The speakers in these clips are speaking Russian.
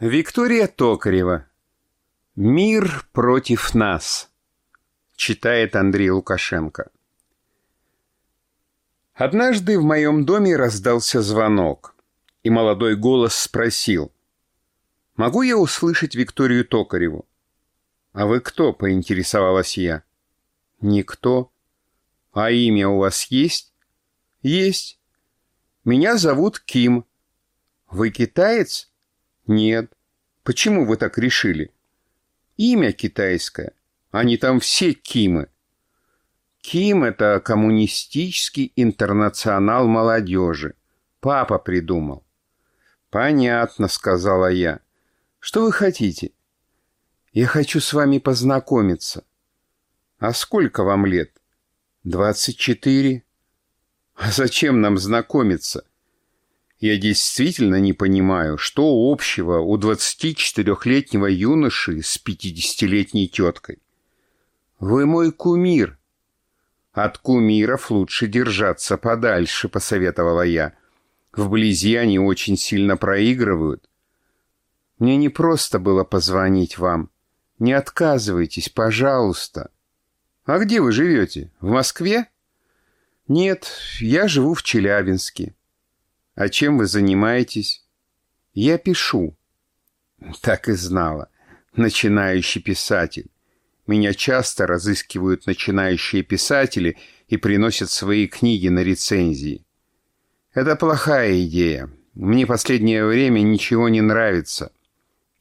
Виктория Токарева. «Мир против нас», читает Андрей Лукашенко. Однажды в моем доме раздался звонок, и молодой голос спросил, «Могу я услышать Викторию Токареву?» «А вы кто?» — поинтересовалась я. «Никто». «А имя у вас есть?» «Есть». «Меня зовут Ким». «Вы китаец?» Нет. Почему вы так решили? Имя китайское. Они там все Кимы. Ким — это коммунистический интернационал молодежи. Папа придумал. Понятно, сказала я. Что вы хотите? Я хочу с вами познакомиться. А сколько вам лет? Двадцать четыре. А зачем нам знакомиться? Я действительно не понимаю, что общего у 24-летнего юноши с 50-летней теткой. Вы мой кумир. От кумиров лучше держаться подальше, посоветовала я. Вблизи они очень сильно проигрывают. Мне не просто было позвонить вам. Не отказывайтесь, пожалуйста. А где вы живете? В Москве? Нет, я живу в Челябинске. А чем вы занимаетесь? Я пишу. Так и знала. Начинающий писатель. Меня часто разыскивают начинающие писатели и приносят свои книги на рецензии. Это плохая идея. Мне последнее время ничего не нравится.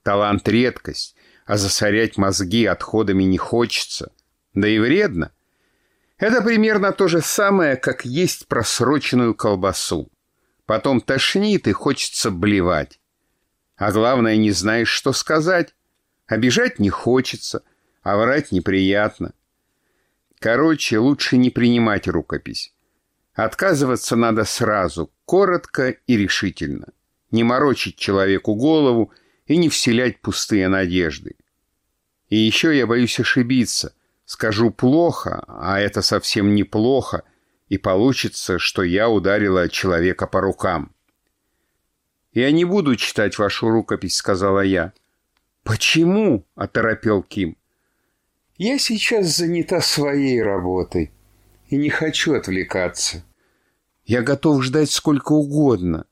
Талант — редкость, а засорять мозги отходами не хочется. Да и вредно. Это примерно то же самое, как есть просроченную колбасу. Потом тошнит и хочется блевать. А главное, не знаешь, что сказать. Обижать не хочется, а врать неприятно. Короче, лучше не принимать рукопись. Отказываться надо сразу, коротко и решительно. Не морочить человеку голову и не вселять пустые надежды. И еще я боюсь ошибиться. Скажу плохо, а это совсем неплохо, и получится, что я ударила человека по рукам. «Я не буду читать вашу рукопись», — сказала я. «Почему?» — оторопел Ким. «Я сейчас занята своей работой и не хочу отвлекаться. Я готов ждать сколько угодно.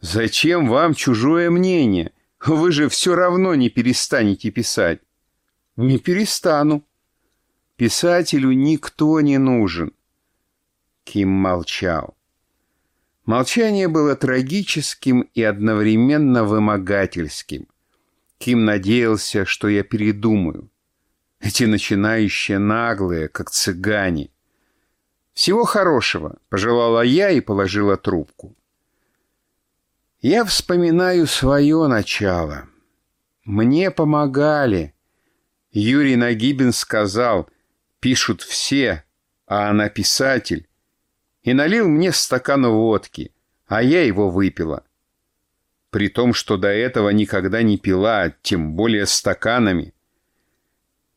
Зачем вам чужое мнение? Вы же все равно не перестанете писать». «Не перестану. Писателю никто не нужен. Ким молчал. Молчание было трагическим и одновременно вымогательским. Ким надеялся, что я передумаю. Эти начинающие наглые, как цыгане. «Всего хорошего», — пожелала я и положила трубку. Я вспоминаю свое начало. Мне помогали. Юрий Нагибин сказал, пишут все, а она писатель и налил мне стакан водки, а я его выпила. При том, что до этого никогда не пила, тем более стаканами.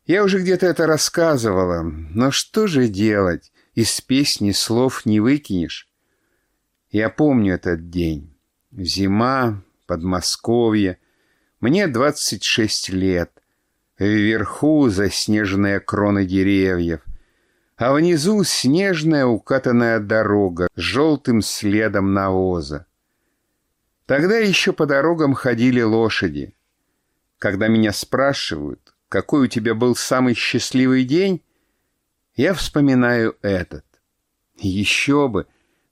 Я уже где-то это рассказывала, но что же делать? Из песни слов не выкинешь. Я помню этот день. Зима, Подмосковье. Мне двадцать шесть лет. Вверху заснеженные кроны деревьев — а внизу снежная укатанная дорога с желтым следом навоза. Тогда еще по дорогам ходили лошади. Когда меня спрашивают, какой у тебя был самый счастливый день, я вспоминаю этот. Еще бы!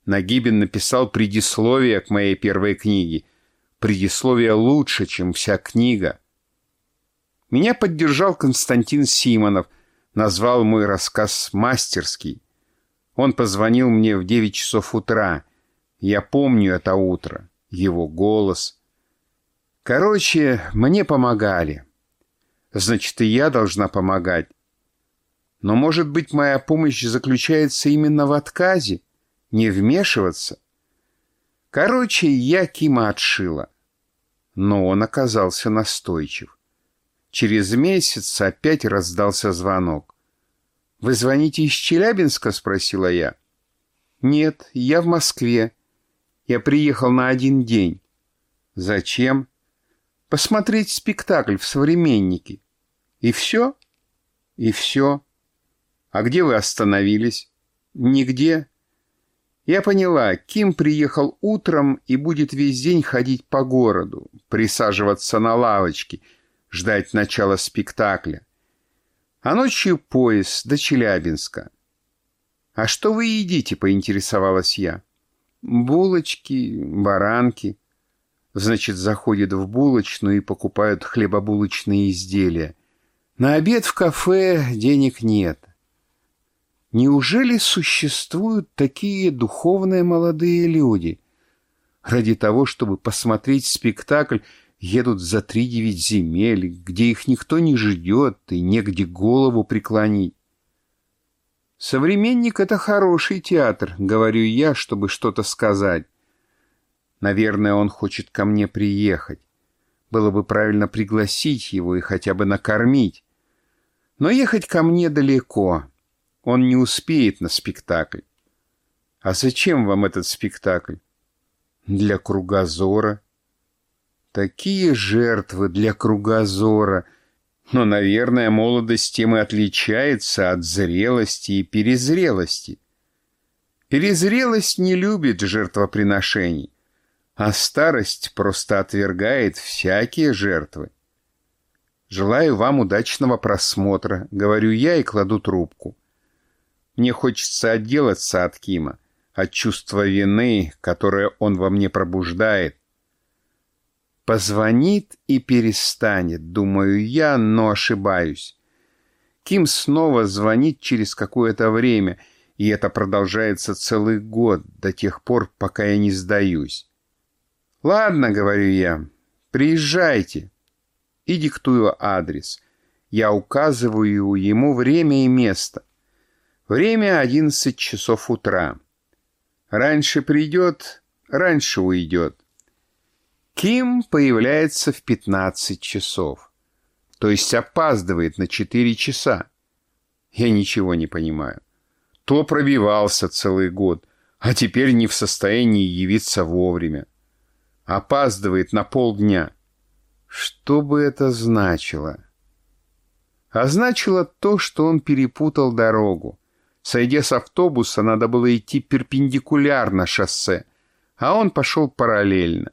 Нагибин написал предисловие к моей первой книге. Предисловие лучше, чем вся книга. Меня поддержал Константин Симонов, назвал мой рассказ мастерский. Он позвонил мне в девять часов утра. Я помню это утро, его голос. Короче, мне помогали. Значит, и я должна помогать. Но, может быть, моя помощь заключается именно в отказе, не вмешиваться? Короче, я Кима отшила. Но он оказался настойчив. Через месяц опять раздался звонок. «Вы звоните из Челябинска?» — спросила я. «Нет, я в Москве. Я приехал на один день». «Зачем?» посмотреть спектакль в «Современнике». И все? И все. А где вы остановились? Нигде. Я поняла, Ким приехал утром и будет весь день ходить по городу, присаживаться на лавочке, ждать начала спектакля. А ночью поезд до Челябинска. «А что вы едите?» — поинтересовалась я. «Булочки, баранки». Значит, заходят в булочную и покупают хлебобулочные изделия. На обед в кафе денег нет. Неужели существуют такие духовные молодые люди? Ради того, чтобы посмотреть спектакль, едут за три девять земель, где их никто не ждет и негде голову преклонить. «Современник — это хороший театр», — говорю я, чтобы что-то сказать. Наверное, он хочет ко мне приехать. Было бы правильно пригласить его и хотя бы накормить. Но ехать ко мне далеко. Он не успеет на спектакль. А зачем вам этот спектакль? Для кругозора. Такие жертвы для кругозора. Но, наверное, молодость тем и отличается от зрелости и перезрелости. Перезрелость не любит жертвоприношений, а старость просто отвергает всякие жертвы. «Желаю вам удачного просмотра», — говорю я и кладу трубку. Мне хочется отделаться от Кима, от чувства вины, которое он во мне пробуждает. Позвонит и перестанет, думаю я, но ошибаюсь. Ким снова звонит через какое-то время, и это продолжается целый год, до тех пор, пока я не сдаюсь. «Ладно», — говорю я, — «приезжайте» и диктую адрес. Я указываю ему время и место. Время одиннадцать часов утра. Раньше придет, раньше уйдет. Ким появляется в пятнадцать часов. То есть опаздывает на четыре часа. Я ничего не понимаю. То пробивался целый год, а теперь не в состоянии явиться вовремя. Опаздывает на полдня. Что бы это значило? А значило то, что он перепутал дорогу. Сойдя с автобуса, надо было идти перпендикулярно шоссе, а он пошел параллельно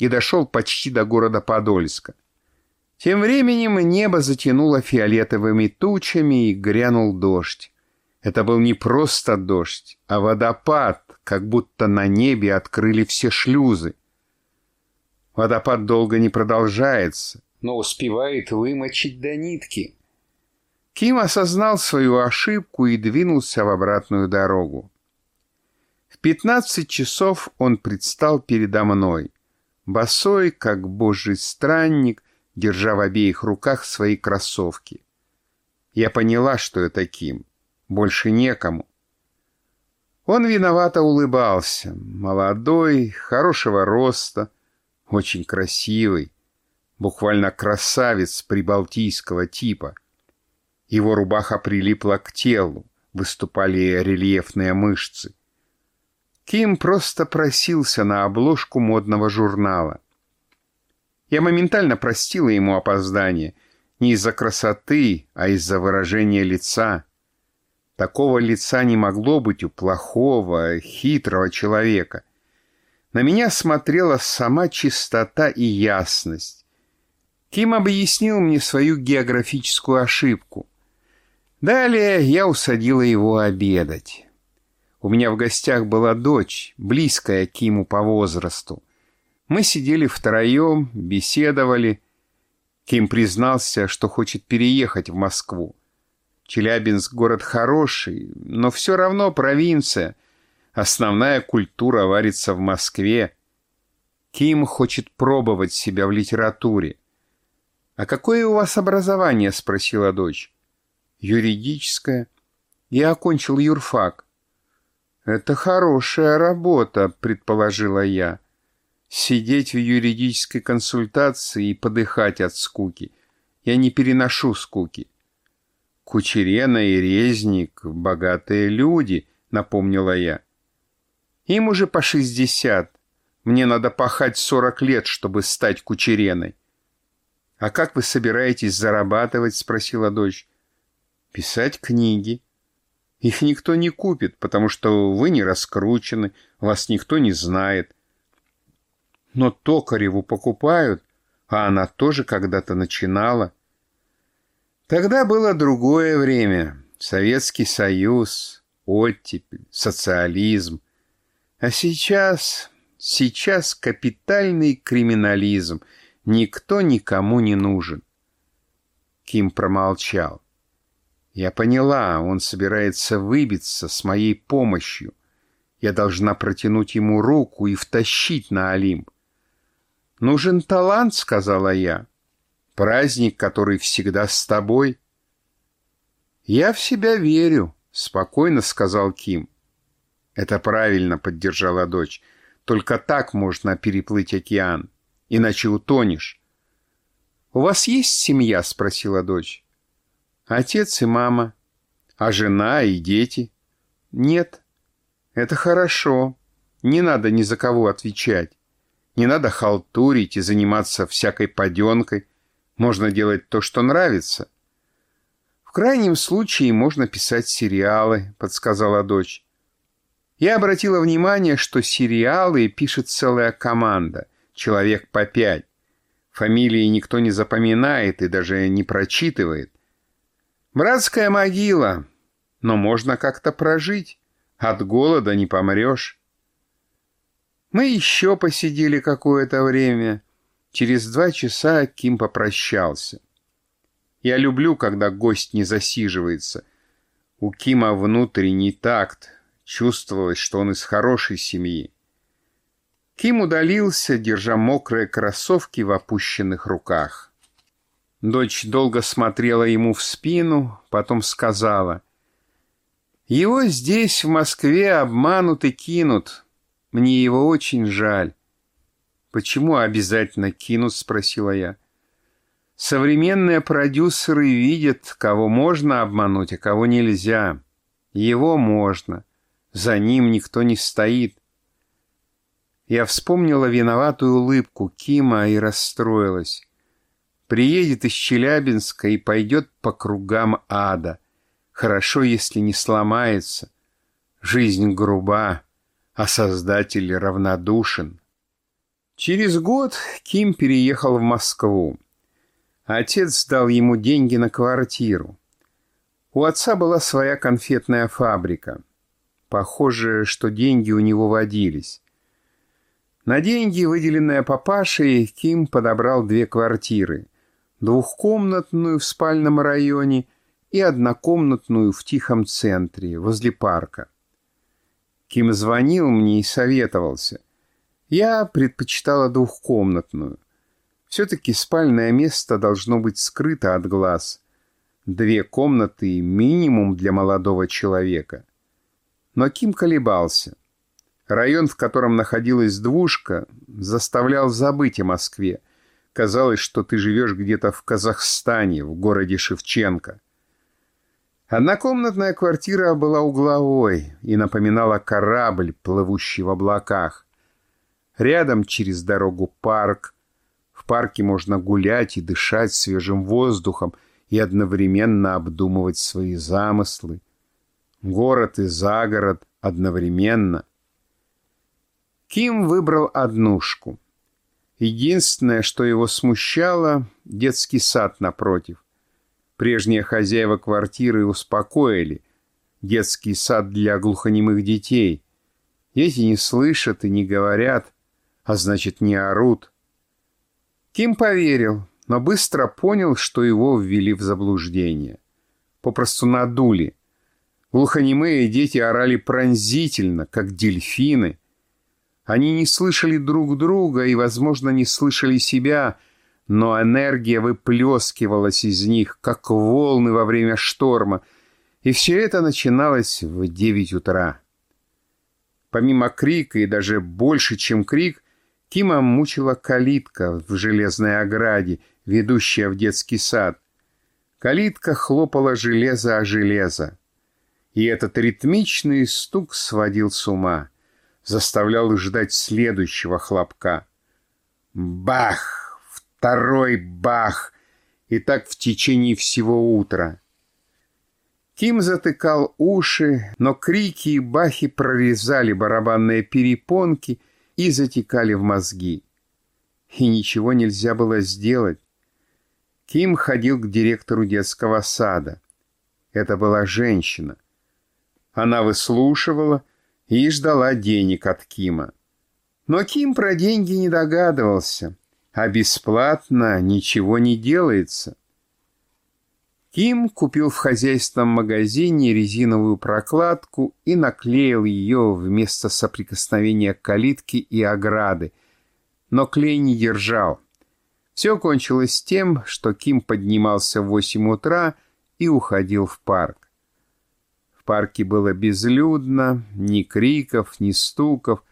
и дошел почти до города Подольска. Тем временем небо затянуло фиолетовыми тучами и грянул дождь. Это был не просто дождь, а водопад, как будто на небе открыли все шлюзы. Водопад долго не продолжается, но успевает вымочить до нитки. Ким осознал свою ошибку и двинулся в обратную дорогу. В пятнадцать часов он предстал передо мной, босой, как божий странник, держа в обеих руках свои кроссовки. Я поняла, что это Ким. Больше некому. Он виновато улыбался, молодой, хорошего роста, очень красивый, буквально красавец прибалтийского типа. Его рубаха прилипла к телу, выступали рельефные мышцы. Ким просто просился на обложку модного журнала. Я моментально простила ему опоздание, не из-за красоты, а из-за выражения лица. Такого лица не могло быть у плохого, хитрого человека. На меня смотрела сама чистота и ясность. Ким объяснил мне свою географическую ошибку. Далее я усадила его обедать. У меня в гостях была дочь, близкая к Киму по возрасту. Мы сидели втроем, беседовали. Ким признался, что хочет переехать в Москву. Челябинск — город хороший, но все равно провинция — Основная культура варится в Москве. Ким хочет пробовать себя в литературе. «А какое у вас образование?» — спросила дочь. «Юридическое. Я окончил юрфак». «Это хорошая работа», — предположила я. «Сидеть в юридической консультации и подыхать от скуки. Я не переношу скуки». «Кучерена и Резник — богатые люди», — напомнила я. Им уже по шестьдесят. Мне надо пахать сорок лет, чтобы стать кучереной. «А как вы собираетесь зарабатывать?» — спросила дочь. «Писать книги. Их никто не купит, потому что вы не раскручены, вас никто не знает. Но Токареву покупают, а она тоже когда-то начинала. Тогда было другое время. Советский Союз, оттепель, социализм. А сейчас... Сейчас капитальный криминализм. Никто никому не нужен. Ким промолчал. Я поняла, он собирается выбиться с моей помощью. Я должна протянуть ему руку и втащить на Олимп. «Нужен талант», — сказала я. «Праздник, который всегда с тобой». «Я в себя верю», — спокойно сказал Ким. «Это правильно», — поддержала дочь. «Только так можно переплыть океан, иначе утонешь». «У вас есть семья?» — спросила дочь. «Отец и мама. А жена и дети?» «Нет». «Это хорошо. Не надо ни за кого отвечать. Не надо халтурить и заниматься всякой паденкой. Можно делать то, что нравится. В крайнем случае можно писать сериалы, подсказала дочь. Я обратила внимание, что сериалы пишет целая команда, человек по пять. Фамилии никто не запоминает и даже не прочитывает. Братская могила, но можно как-то прожить. От голода не помрешь. Мы еще посидели какое-то время. Через два часа Ким попрощался. Я люблю, когда гость не засиживается. У Кима внутренний такт. Чувствовалось, что он из хорошей семьи. Ким удалился, держа мокрые кроссовки в опущенных руках. Дочь долго смотрела ему в спину, потом сказала, «Его здесь, в Москве, обманут и кинут. Мне его очень жаль. Почему обязательно кинут, спросила я. Современные продюсеры видят, кого можно обмануть, а кого нельзя. Его можно. За ним никто не стоит. Я вспомнила виноватую улыбку Кима и расстроилась. Приедет из Челябинска и пойдет по кругам ада. Хорошо, если не сломается. Жизнь груба а Создатель равнодушен. Через год Ким переехал в Москву. Отец дал ему деньги на квартиру. У отца была своя конфетная фабрика. Похоже, что деньги у него водились. На деньги, выделенные папашей, Ким подобрал две квартиры. Двухкомнатную в спальном районе и однокомнатную в тихом центре, возле парка. Ким звонил мне и советовался. Я предпочитала двухкомнатную. Все-таки спальное место должно быть скрыто от глаз. Две комнаты — минимум для молодого человека. Но Ким колебался. Район, в котором находилась двушка, заставлял забыть о Москве. Казалось, что ты живешь где-то в Казахстане, в городе Шевченко. Однокомнатная квартира была угловой и напоминала корабль, плывущий в облаках. Рядом через дорогу парк. В парке можно гулять и дышать свежим воздухом и одновременно обдумывать свои замыслы. Город и загород одновременно. Ким выбрал однушку. Единственное, что его смущало — детский сад напротив — Прежние хозяева квартиры успокоили. Детский сад для глухонемых детей. Дети не слышат и не говорят, а значит, не орут. Ким поверил, но быстро понял, что его ввели в заблуждение. Попросту надули. Глухонемые дети орали пронзительно, как дельфины. Они не слышали друг друга и, возможно, не слышали себя, но энергия выплескивалась из них, как волны во время шторма, и все это начиналось в девять утра. Помимо крика и даже больше, чем крик, Кима мучила калитка в железной ограде, ведущая в детский сад. Калитка хлопала железо о железо. И этот ритмичный стук сводил с ума, заставлял ждать следующего хлопка. Бах! второй бах, и так в течение всего утра. Ким затыкал уши, но крики и бахи прорезали барабанные перепонки и затекали в мозги. И ничего нельзя было сделать. Ким ходил к директору детского сада. Это была женщина. Она выслушивала и ждала денег от Кима. Но Ким про деньги не догадывался, а бесплатно ничего не делается. Ким купил в хозяйственном магазине резиновую прокладку и наклеил ее вместо соприкосновения калитки и ограды, но клей не держал. Все кончилось тем, что Ким поднимался в восемь утра и уходил в парк. Парке было безлюдно, ни криков, ни стуков,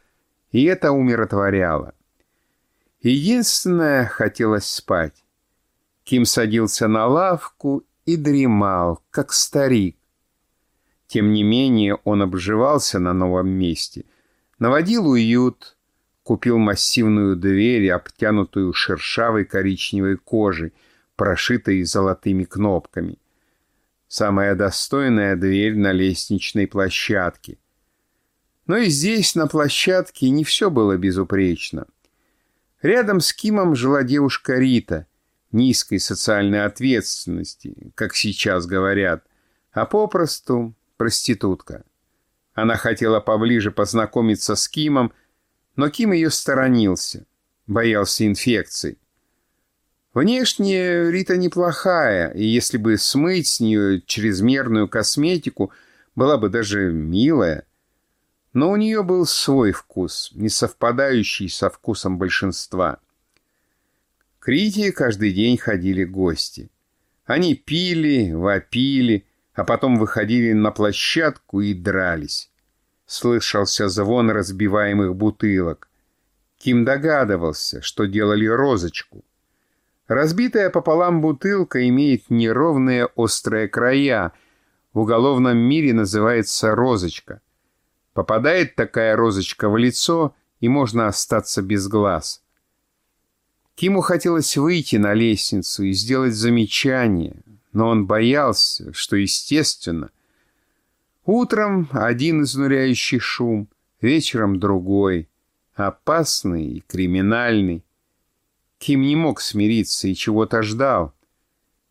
и это умиротворяло. Единственное, хотелось спать. Ким садился на лавку и дремал, как старик. Тем не менее он обживался на новом месте, наводил уют, купил массивную дверь, обтянутую шершавой коричневой кожей, прошитой золотыми кнопками. Самая достойная дверь на лестничной площадке. Но и здесь, на площадке, не все было безупречно. Рядом с Кимом жила девушка Рита — низкой социальной ответственности, как сейчас говорят, а попросту проститутка. Она хотела поближе познакомиться с Кимом, но Ким ее сторонился, боялся инфекций. Внешне Рита неплохая, и если бы смыть с нее чрезмерную косметику, была бы даже милая. Но у нее был свой вкус, не совпадающий со вкусом большинства. К Рите каждый день ходили гости. Они пили, вопили, а потом выходили на площадку и дрались. Слышался звон разбиваемых бутылок. Ким догадывался, что делали розочку. Разбитая пополам бутылка имеет неровные острые края. В уголовном мире называется розочка. Попадает такая розочка в лицо, и можно остаться без глаз. Киму хотелось выйти на лестницу и сделать замечание, но он боялся, что естественно. Утром один изнуряющий шум, вечером другой, опасный и криминальный. Ким не мог смириться и чего-то ждал.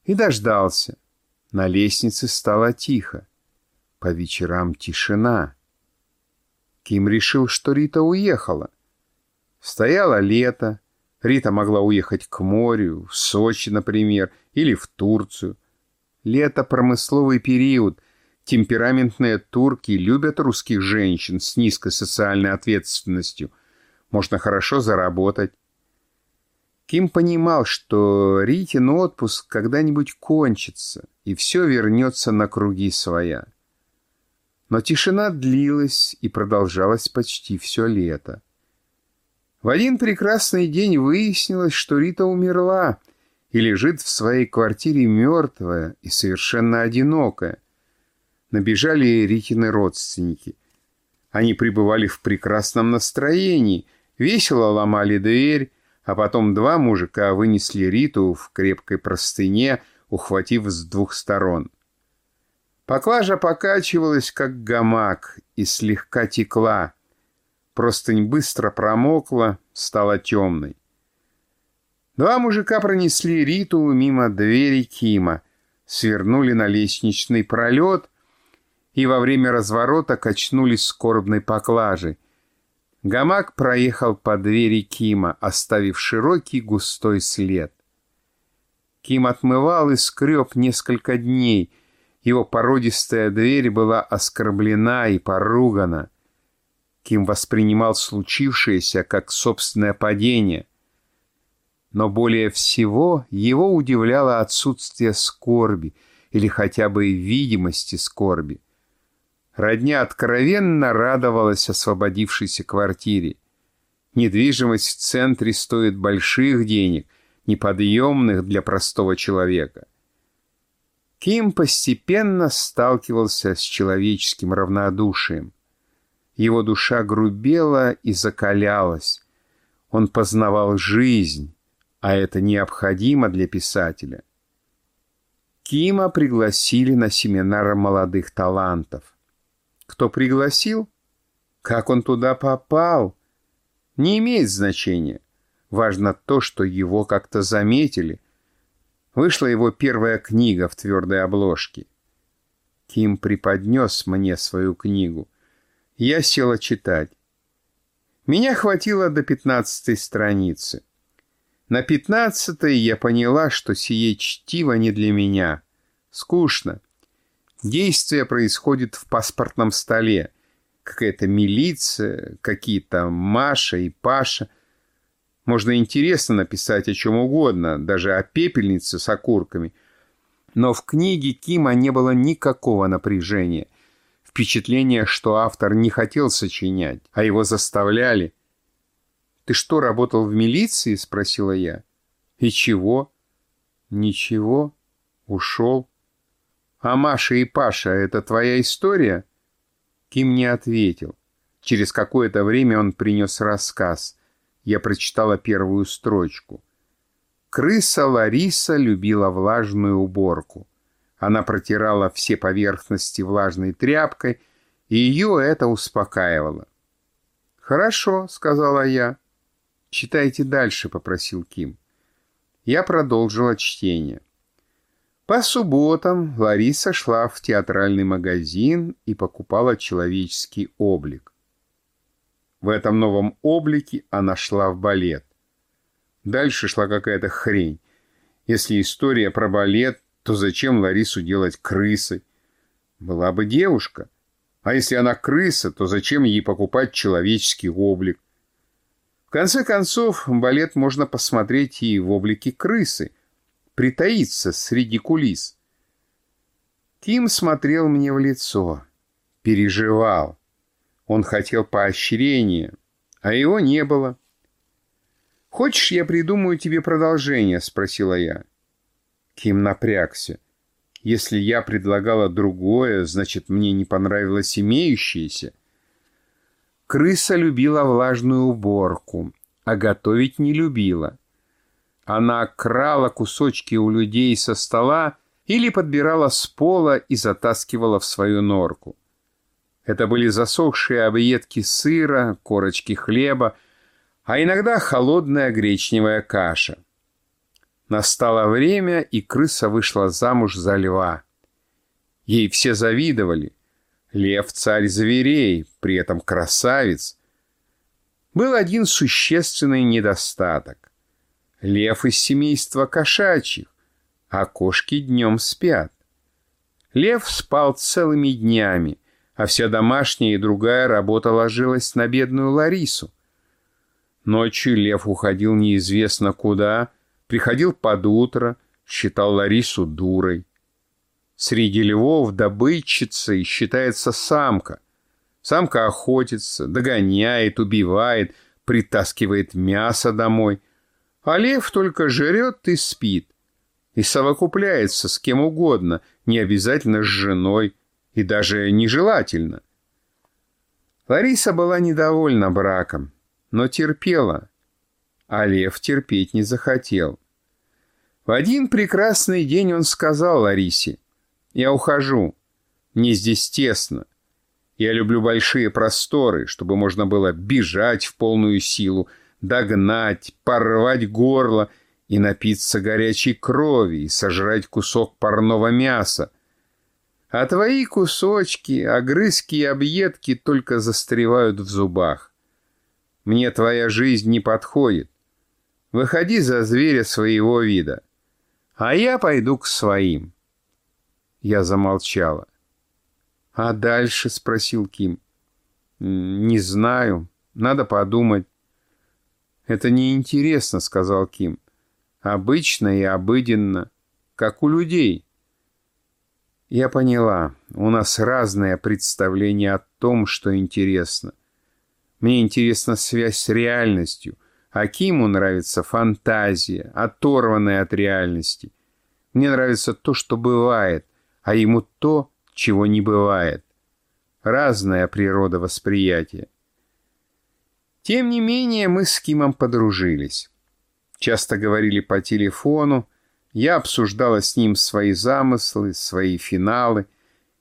И дождался. На лестнице стало тихо. По вечерам тишина. Ким решил, что Рита уехала. Стояло лето, Рита могла уехать к морю, в Сочи, например, или в Турцию. Лето — промысловый период. Темпераментные турки любят русских женщин с низкой социальной ответственностью. Можно хорошо заработать. Ким понимал, что Ритин отпуск когда-нибудь кончится, и все вернется на круги своя. Но тишина длилась и продолжалась почти все лето. В один прекрасный день выяснилось, что Рита умерла и лежит в своей квартире мертвая и совершенно одинокая. Набежали Ритины родственники. Они пребывали в прекрасном настроении, весело ломали дверь, а потом два мужика вынесли Риту в крепкой простыне, ухватив с двух сторон. Поклажа покачивалась, как гамак, и слегка текла — Простынь быстро промокла, стала темной. Два мужика пронесли Риту мимо двери Кима, свернули на лестничный пролет и во время разворота качнулись скорбной поклажей. Гамак проехал по двери Кима, оставив широкий густой след. Ким отмывал и скреб несколько дней. Его породистая дверь была оскорблена и поругана. Ким воспринимал случившееся как собственное падение. Но более всего его удивляло отсутствие скорби или хотя бы видимости скорби. Родня откровенно радовалась освободившейся квартире. Недвижимость в центре стоит больших денег, неподъемных для простого человека. Ким постепенно сталкивался с человеческим равнодушием. Его душа грубела и закалялась. Он познавал жизнь, а это необходимо для писателя. Кима пригласили на семинар молодых талантов. Кто пригласил? Как он туда попал? Не имеет значения. Важно то, что его как-то заметили. Вышла его первая книга в твердой обложке. Ким преподнес мне свою книгу. Я села читать. Меня хватило до пятнадцатой страницы. На пятнадцатой я поняла, что сие чтиво не для меня. Скучно. Действие происходит в паспортном столе. Какая-то милиция, какие-то Маша и Паша. Можно интересно написать о чем угодно, даже о пепельнице с окурками. Но в книге Кима не было никакого напряжения. Впечатление, что автор не хотел сочинять, а его заставляли. «Ты что, работал в милиции?» — спросила я. «И чего?» «Ничего. Ушел». «А Маша и Паша — это твоя история?» Ким не ответил. Через какое-то время он принес рассказ. Я прочитала первую строчку. Крыса Лариса любила влажную уборку. Она протирала все поверхности влажной тряпкой, и ее это успокаивало. «Хорошо», — сказала я. «Читайте дальше», — попросил Ким. Я продолжила чтение. По субботам Лариса шла в театральный магазин и покупала человеческий облик. В этом новом облике она шла в балет. Дальше шла какая-то хрень. Если история про балет, то зачем Ларису делать крысой? Была бы девушка. А если она крыса, то зачем ей покупать человеческий облик? В конце концов, балет можно посмотреть и в облике крысы, притаиться среди кулис. Ким смотрел мне в лицо, переживал. Он хотел поощрения, а его не было. «Хочешь, я придумаю тебе продолжение?» — спросила я. Ким напрягся. Если я предлагала другое, значит, мне не понравилось имеющееся. Крыса любила влажную уборку, а готовить не любила. Она крала кусочки у людей со стола или подбирала с пола и затаскивала в свою норку. Это были засохшие объедки сыра, корочки хлеба, а иногда холодная гречневая каша. Настало время, и крыса вышла замуж за льва. Ей все завидовали. Лев — царь зверей, при этом красавец. Был один существенный недостаток. Лев из семейства кошачьих, а кошки днем спят. Лев спал целыми днями, а вся домашняя и другая работа ложилась на бедную Ларису. Ночью лев уходил неизвестно куда, приходил под утро, считал Ларису дурой. Среди львов добытчицей считается самка. Самка охотится, догоняет, убивает, притаскивает мясо домой. А лев только жрет и спит. И совокупляется с кем угодно, не обязательно с женой, и даже нежелательно. Лариса была недовольна браком, но терпела, а лев терпеть не захотел. В один прекрасный день он сказал Ларисе, я ухожу. Мне здесь тесно. Я люблю большие просторы, чтобы можно было бежать в полную силу, догнать, порвать горло и напиться горячей крови и сожрать кусок парного мяса. А твои кусочки, огрызки и объедки только застревают в зубах. Мне твоя жизнь не подходит. Выходи за зверя своего вида, а я пойду к своим. Я замолчала. «А дальше?» — спросил Ким. «Не знаю. Надо подумать». «Это неинтересно», — сказал Ким. «Обычно и обыденно, как у людей». Я поняла. У нас разное представление о том, что интересно. Мне интересна связь с реальностью, а Киму нравится фантазия, оторванная от реальности. Мне нравится то, что бывает — а ему то, чего не бывает. Разная природа восприятия. Тем не менее, мы с Кимом подружились. Часто говорили по телефону, я обсуждала с ним свои замыслы, свои финалы.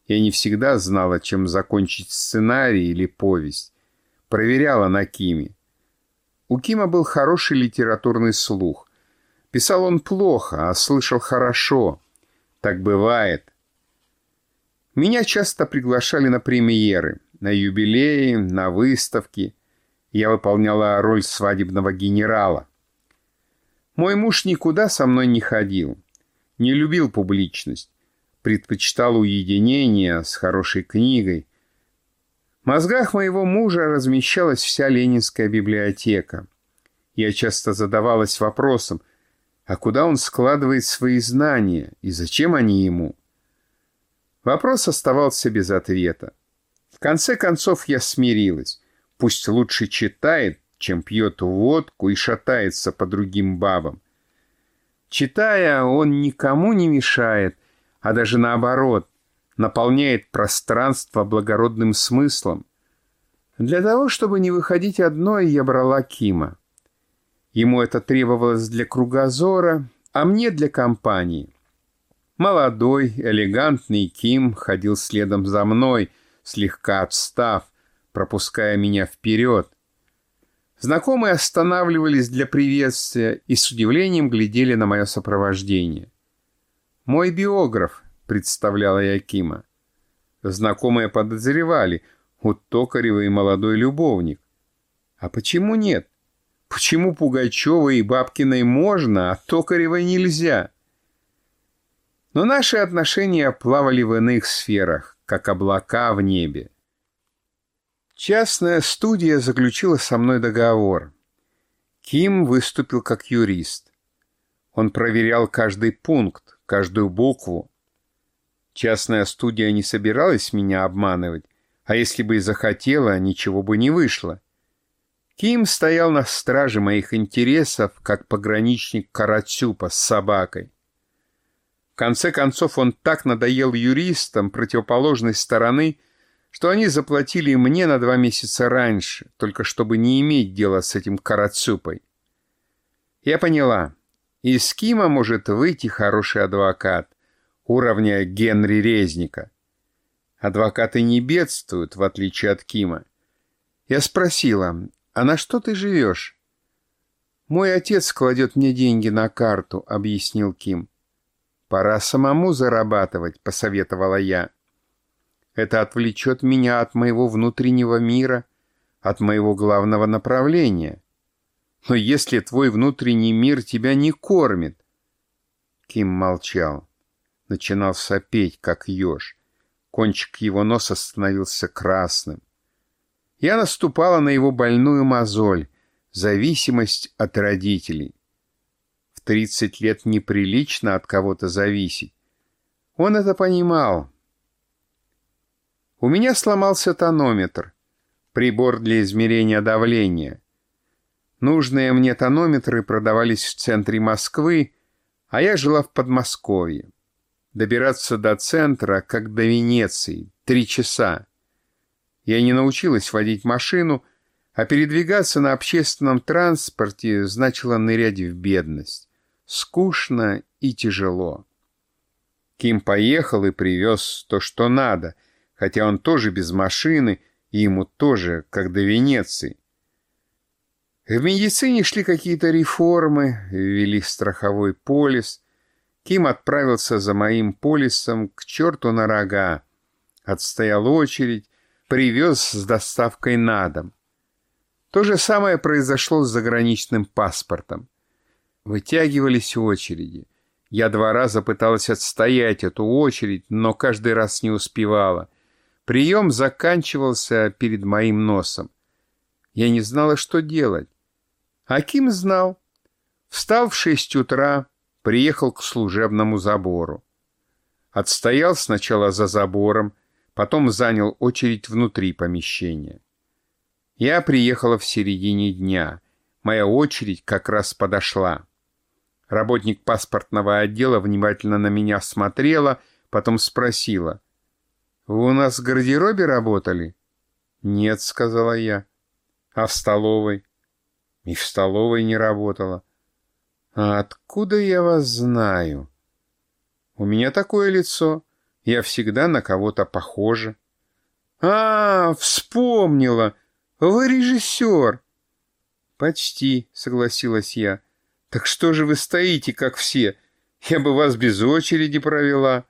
Я не всегда знала, чем закончить сценарий или повесть. Проверяла на Киме. У Кима был хороший литературный слух. Писал он плохо, а слышал хорошо. Так бывает. Меня часто приглашали на премьеры, на юбилеи, на выставки. Я выполняла роль свадебного генерала. Мой муж никуда со мной не ходил, не любил публичность, предпочитал уединение с хорошей книгой. В мозгах моего мужа размещалась вся ленинская библиотека. Я часто задавалась вопросом, а куда он складывает свои знания и зачем они ему? Вопрос оставался без ответа. В конце концов я смирилась. Пусть лучше читает, чем пьет водку и шатается по другим бабам. Читая, он никому не мешает, а даже наоборот, наполняет пространство благородным смыслом. Для того, чтобы не выходить одной, я брала Кима. Ему это требовалось для кругозора, а мне для компании. Молодой, элегантный Ким ходил следом за мной, слегка отстав, пропуская меня вперед, Знакомые останавливались для приветствия и с удивлением глядели на мое сопровождение. «Мой биограф», — представляла я Кима. Знакомые подозревали, у Токарева и молодой любовник. А почему нет? Почему Пугачевой и Бабкиной можно, а Токаревой нельзя? Но наши отношения плавали в иных сферах, как облака в небе. Частная студия заключила со мной договор. Ким выступил как юрист. Он проверял каждый пункт, каждую букву. Частная студия не собиралась меня обманывать, а если бы и захотела, ничего бы не вышло. Ким стоял на страже моих интересов, как пограничник Карацюпа с собакой. В конце концов, он так надоел юристам противоположной стороны, что они заплатили мне на два месяца раньше, только чтобы не иметь дела с этим Карацупой. Я поняла, из Кима может выйти хороший адвокат, уровня Генри Резника. Адвокаты не бедствуют, в отличие от Кима. Я спросила, а на что ты живешь? «Мой отец кладет мне деньги на карту», — объяснил Ким. «Пора самому зарабатывать», — посоветовала я. Это отвлечет меня от моего внутреннего мира, от моего главного направления. Но если твой внутренний мир тебя не кормит... Ким молчал. Начинал сопеть, как еж. Кончик его носа становился красным. Я наступала на его больную мозоль, зависимость от родителей. В тридцать лет неприлично от кого-то зависеть. Он это понимал, у меня сломался тонометр, прибор для измерения давления. Нужные мне тонометры продавались в центре Москвы, а я жила в Подмосковье. Добираться до центра, как до Венеции, три часа. Я не научилась водить машину, а передвигаться на общественном транспорте значило нырять в бедность. Скучно и тяжело. Ким поехал и привез то, что надо — хотя он тоже без машины, и ему тоже, как до Венеции. В медицине шли какие-то реформы, ввели страховой полис. Ким отправился за моим полисом к черту на рога. Отстоял очередь, привез с доставкой на дом. То же самое произошло с заграничным паспортом. Вытягивались очереди. Я два раза пыталась отстоять эту очередь, но каждый раз не успевала. Прием заканчивался перед моим носом. Я не знала, что делать. Аким знал. Встал в шесть утра, приехал к служебному забору. Отстоял сначала за забором, потом занял очередь внутри помещения. Я приехала в середине дня. Моя очередь как раз подошла. Работник паспортного отдела внимательно на меня смотрела, потом спросила. «Вы у нас в гардеробе работали?» «Нет», — сказала я. «А в столовой?» «И в столовой не работала». «А откуда я вас знаю?» «У меня такое лицо. Я всегда на кого-то похожа». «А, вспомнила! Вы режиссер!» «Почти», — согласилась я. «Так что же вы стоите, как все? Я бы вас без очереди провела».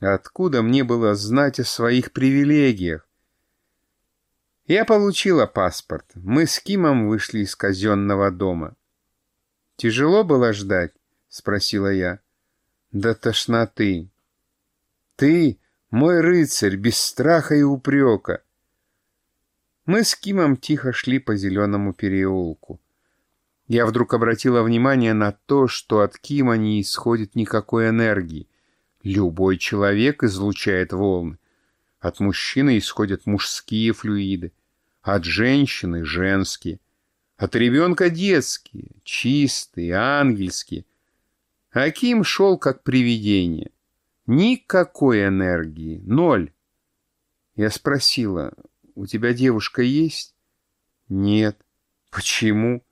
Откуда мне было знать о своих привилегиях? Я получила паспорт. Мы с Кимом вышли из казенного дома. «Тяжело было ждать?» — спросила я. «Да тошноты». «Ты, мой рыцарь, без страха и упрека». Мы с Кимом тихо шли по зеленому переулку. Я вдруг обратила внимание на то, что от Кима не исходит никакой энергии. Любой человек излучает волны. От мужчины исходят мужские флюиды, от женщины — женские, от ребенка — детские, чистые, ангельские. А Ким шел как привидение. Никакой энергии, ноль. Я спросила, у тебя девушка есть? Нет. Почему?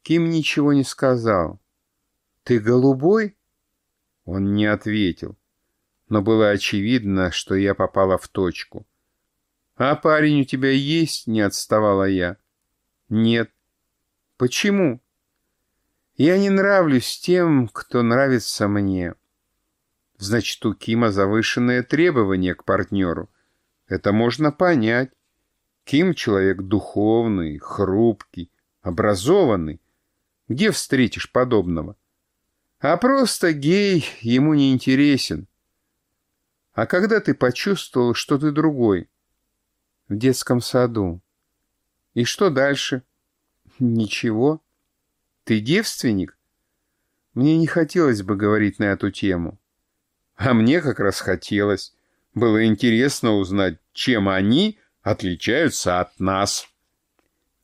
Ким ничего не сказал. Ты голубой? Он не ответил. Но было очевидно, что я попала в точку. «А парень у тебя есть?» — не отставала я. «Нет». «Почему?» «Я не нравлюсь тем, кто нравится мне». Значит, у Кима завышенные требования к партнеру. Это можно понять. Ким человек духовный, хрупкий, образованный. Где встретишь подобного? А просто гей ему не интересен. А когда ты почувствовал, что ты другой? В детском саду. И что дальше? Ничего. Ты девственник? Мне не хотелось бы говорить на эту тему. А мне как раз хотелось. Было интересно узнать, чем они отличаются от нас.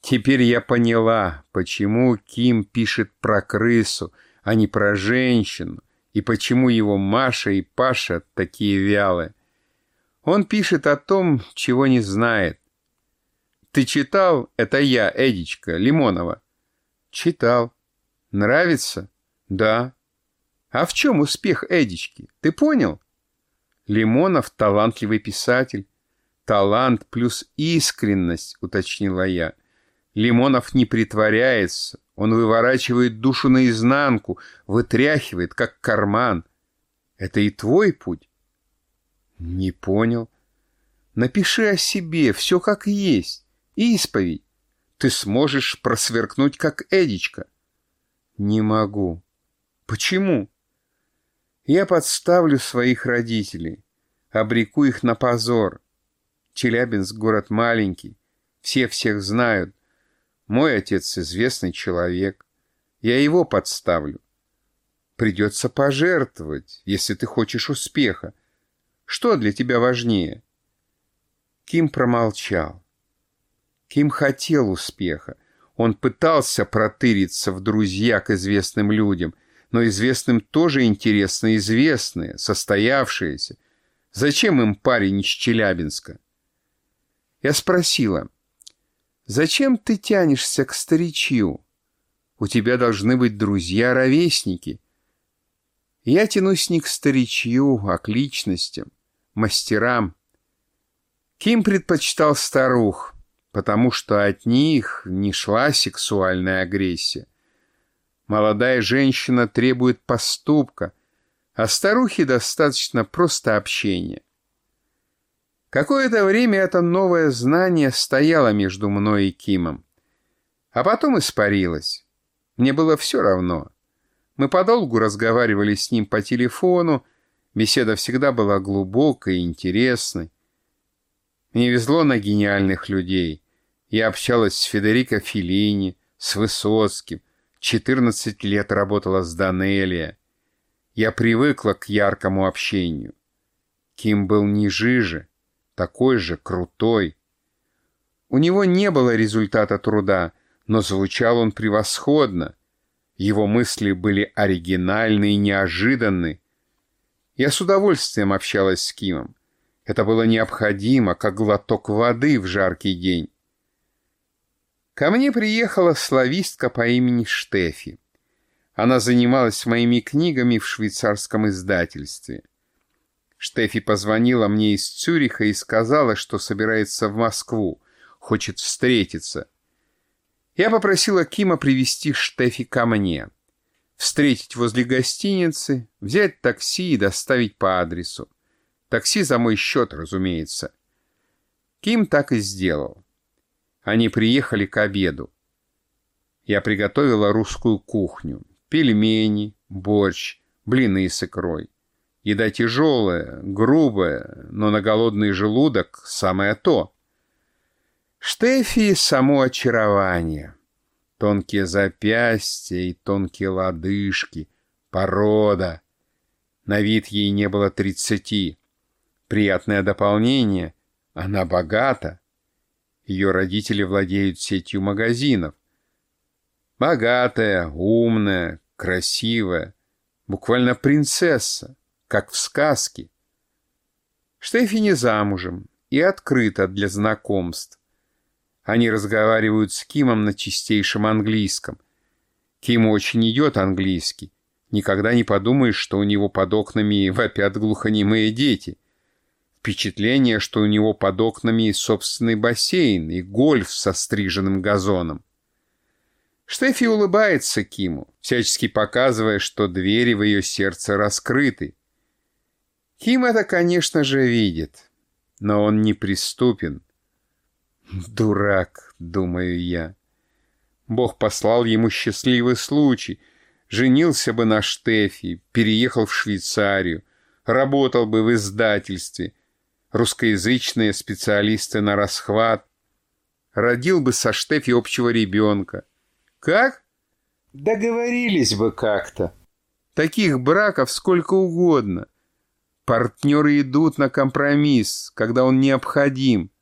Теперь я поняла, почему Ким пишет про крысу — а не про женщину, и почему его Маша и Паша такие вялые. Он пишет о том, чего не знает. «Ты читал? Это я, Эдичка, Лимонова». «Читал. Нравится?» «Да». «А в чем успех Эдички? Ты понял?» «Лимонов — талантливый писатель». «Талант плюс искренность», — уточнила я. «Лимонов не притворяется, он выворачивает душу наизнанку, вытряхивает, как карман. Это и твой путь? Не понял. Напиши о себе, все как есть. Исповедь. Ты сможешь просверкнуть, как Эдичка. Не могу. Почему? Я подставлю своих родителей, обреку их на позор. Челябинск — город маленький, все всех знают. Мой отец известный человек. Я его подставлю. Придется пожертвовать, если ты хочешь успеха. Что для тебя важнее?» Ким промолчал. Ким хотел успеха. Он пытался протыриться в друзья к известным людям, но известным тоже интересно известные, состоявшиеся. Зачем им парень из Челябинска? Я спросила, Зачем ты тянешься к старичью? У тебя должны быть друзья-ровесники. Я тянусь не к старичью, а к личностям, мастерам. Ким предпочитал старух, потому что от них не шла сексуальная агрессия. Молодая женщина требует поступка, а старухе достаточно просто общения. Какое-то время это новое знание стояло между мной и Кимом. А потом испарилось. Мне было все равно. Мы подолгу разговаривали с ним по телефону, беседа всегда была глубокой и интересной. Мне везло на гениальных людей. Я общалась с Федерико Феллини, с Высоцким, 14 лет работала с Данелия. Я привыкла к яркому общению. Ким был не жиже, такой же крутой. У него не было результата труда, но звучал он превосходно. Его мысли были оригинальны и неожиданны. Я с удовольствием общалась с Кимом. Это было необходимо, как глоток воды в жаркий день. Ко мне приехала славистка по имени Штефи. Она занималась моими книгами в швейцарском издательстве. Штефи позвонила мне из Цюриха и сказала, что собирается в Москву, хочет встретиться. Я попросила Кима привести Штефи ко мне, встретить возле гостиницы, взять такси и доставить по адресу. Такси за мой счет, разумеется. Ким так и сделал. Они приехали к обеду. Я приготовила русскую кухню. Пельмени, борщ, блины с икрой. Еда тяжелая, грубая, но на голодный желудок самое то. Штефи — само очарование. Тонкие запястья и тонкие лодыжки, порода. На вид ей не было тридцати. Приятное дополнение. Она богата. Ее родители владеют сетью магазинов. Богатая, умная, красивая, буквально принцесса как в сказке. Штефи не замужем и открыта для знакомств. Они разговаривают с Кимом на чистейшем английском. Киму очень идет английский. Никогда не подумаешь, что у него под окнами вопят глухонемые дети. Впечатление, что у него под окнами собственный бассейн и гольф со стриженным газоном. Штефи улыбается Киму, всячески показывая, что двери в ее сердце раскрыты, Ким это, конечно же, видит, но он неприступен. Дурак, думаю я. Бог послал ему счастливый случай. Женился бы на Штефи, переехал в Швейцарию, работал бы в издательстве, русскоязычные специалисты на расхват, родил бы со Штефи общего ребенка. Как? Договорились бы как-то. Таких браков сколько угодно. Партнеры идут на компромисс, когда он необходим.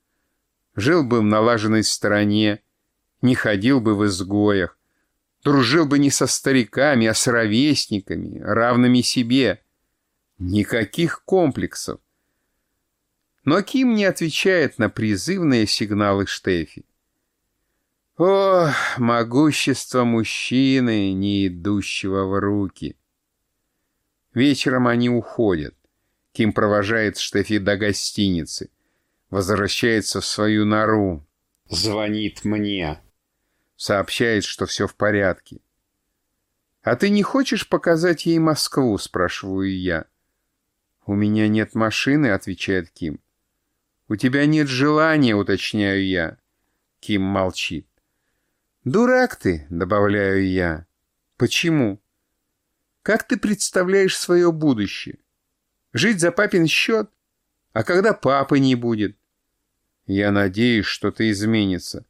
Жил бы в налаженной стороне, не ходил бы в изгоях, дружил бы не со стариками, а с ровесниками, равными себе. Никаких комплексов. Но Ким не отвечает на призывные сигналы Штефи. О, могущество мужчины, не идущего в руки! Вечером они уходят. Ким провожает Штефи до гостиницы. Возвращается в свою нору. Звонит мне. Сообщает, что все в порядке. «А ты не хочешь показать ей Москву?» – спрашиваю я. «У меня нет машины», – отвечает Ким. «У тебя нет желания», – уточняю я. Ким молчит. «Дурак ты», — добавляю я. «Почему? Как ты представляешь свое будущее? Жить за папин счет? А когда папы не будет? Я надеюсь, что-то изменится.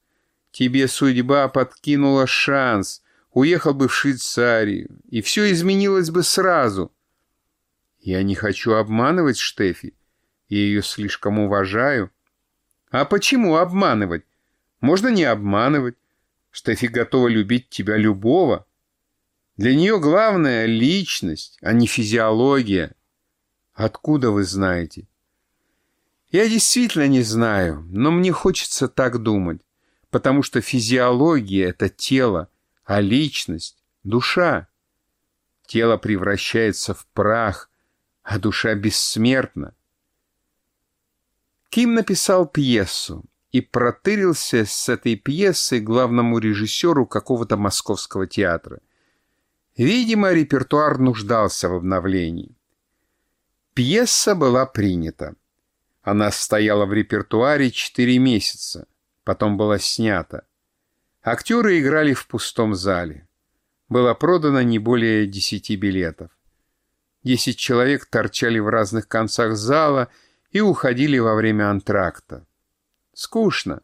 Тебе судьба подкинула шанс. Уехал бы в Швейцарию, и все изменилось бы сразу. Я не хочу обманывать Штефи. Я ее слишком уважаю. А почему обманывать? Можно не обманывать. Штефи готова любить тебя любого. Для нее главное — личность, а не физиология. Откуда вы знаете? Я действительно не знаю, но мне хочется так думать, потому что физиология — это тело, а личность — душа. Тело превращается в прах, а душа бессмертна. Ким написал пьесу и протырился с этой пьесой главному режиссеру какого-то московского театра. Видимо, репертуар нуждался в обновлении. Пьеса была принята. Она стояла в репертуаре четыре месяца, потом была снята. Актеры играли в пустом зале. Было продано не более десяти билетов. Десять человек торчали в разных концах зала и уходили во время антракта. Скучно.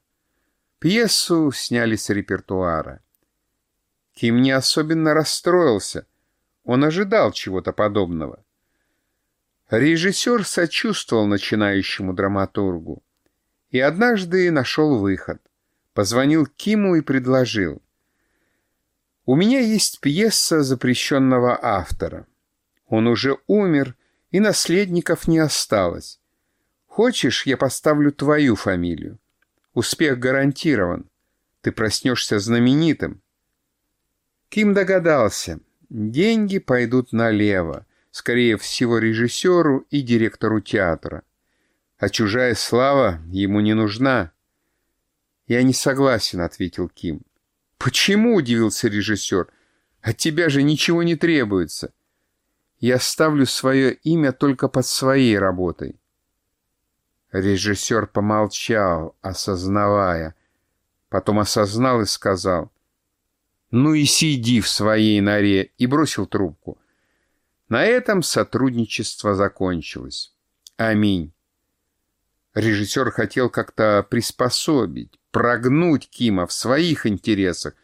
Пьесу сняли с репертуара. Ким не особенно расстроился. Он ожидал чего-то подобного. Режиссер сочувствовал начинающему драматургу и однажды нашел выход. Позвонил Киму и предложил. «У меня есть пьеса запрещенного автора. Он уже умер, и наследников не осталось. Хочешь, я поставлю твою фамилию? Успех гарантирован. Ты проснешься знаменитым». Ким догадался. деньги пойдут налево, скорее всего, режиссеру и директору театра. А чужая слава ему не нужна. «Я не согласен», — ответил Ким. «Почему?» — удивился режиссер. «От тебя же ничего не требуется. Я ставлю свое имя только под своей работой». Режиссер помолчал, осознавая. Потом осознал и сказал. «Ну и сиди в своей норе», и бросил трубку. На этом сотрудничество закончилось. Аминь. Режиссер хотел как-то приспособить, прогнуть Кима в своих интересах.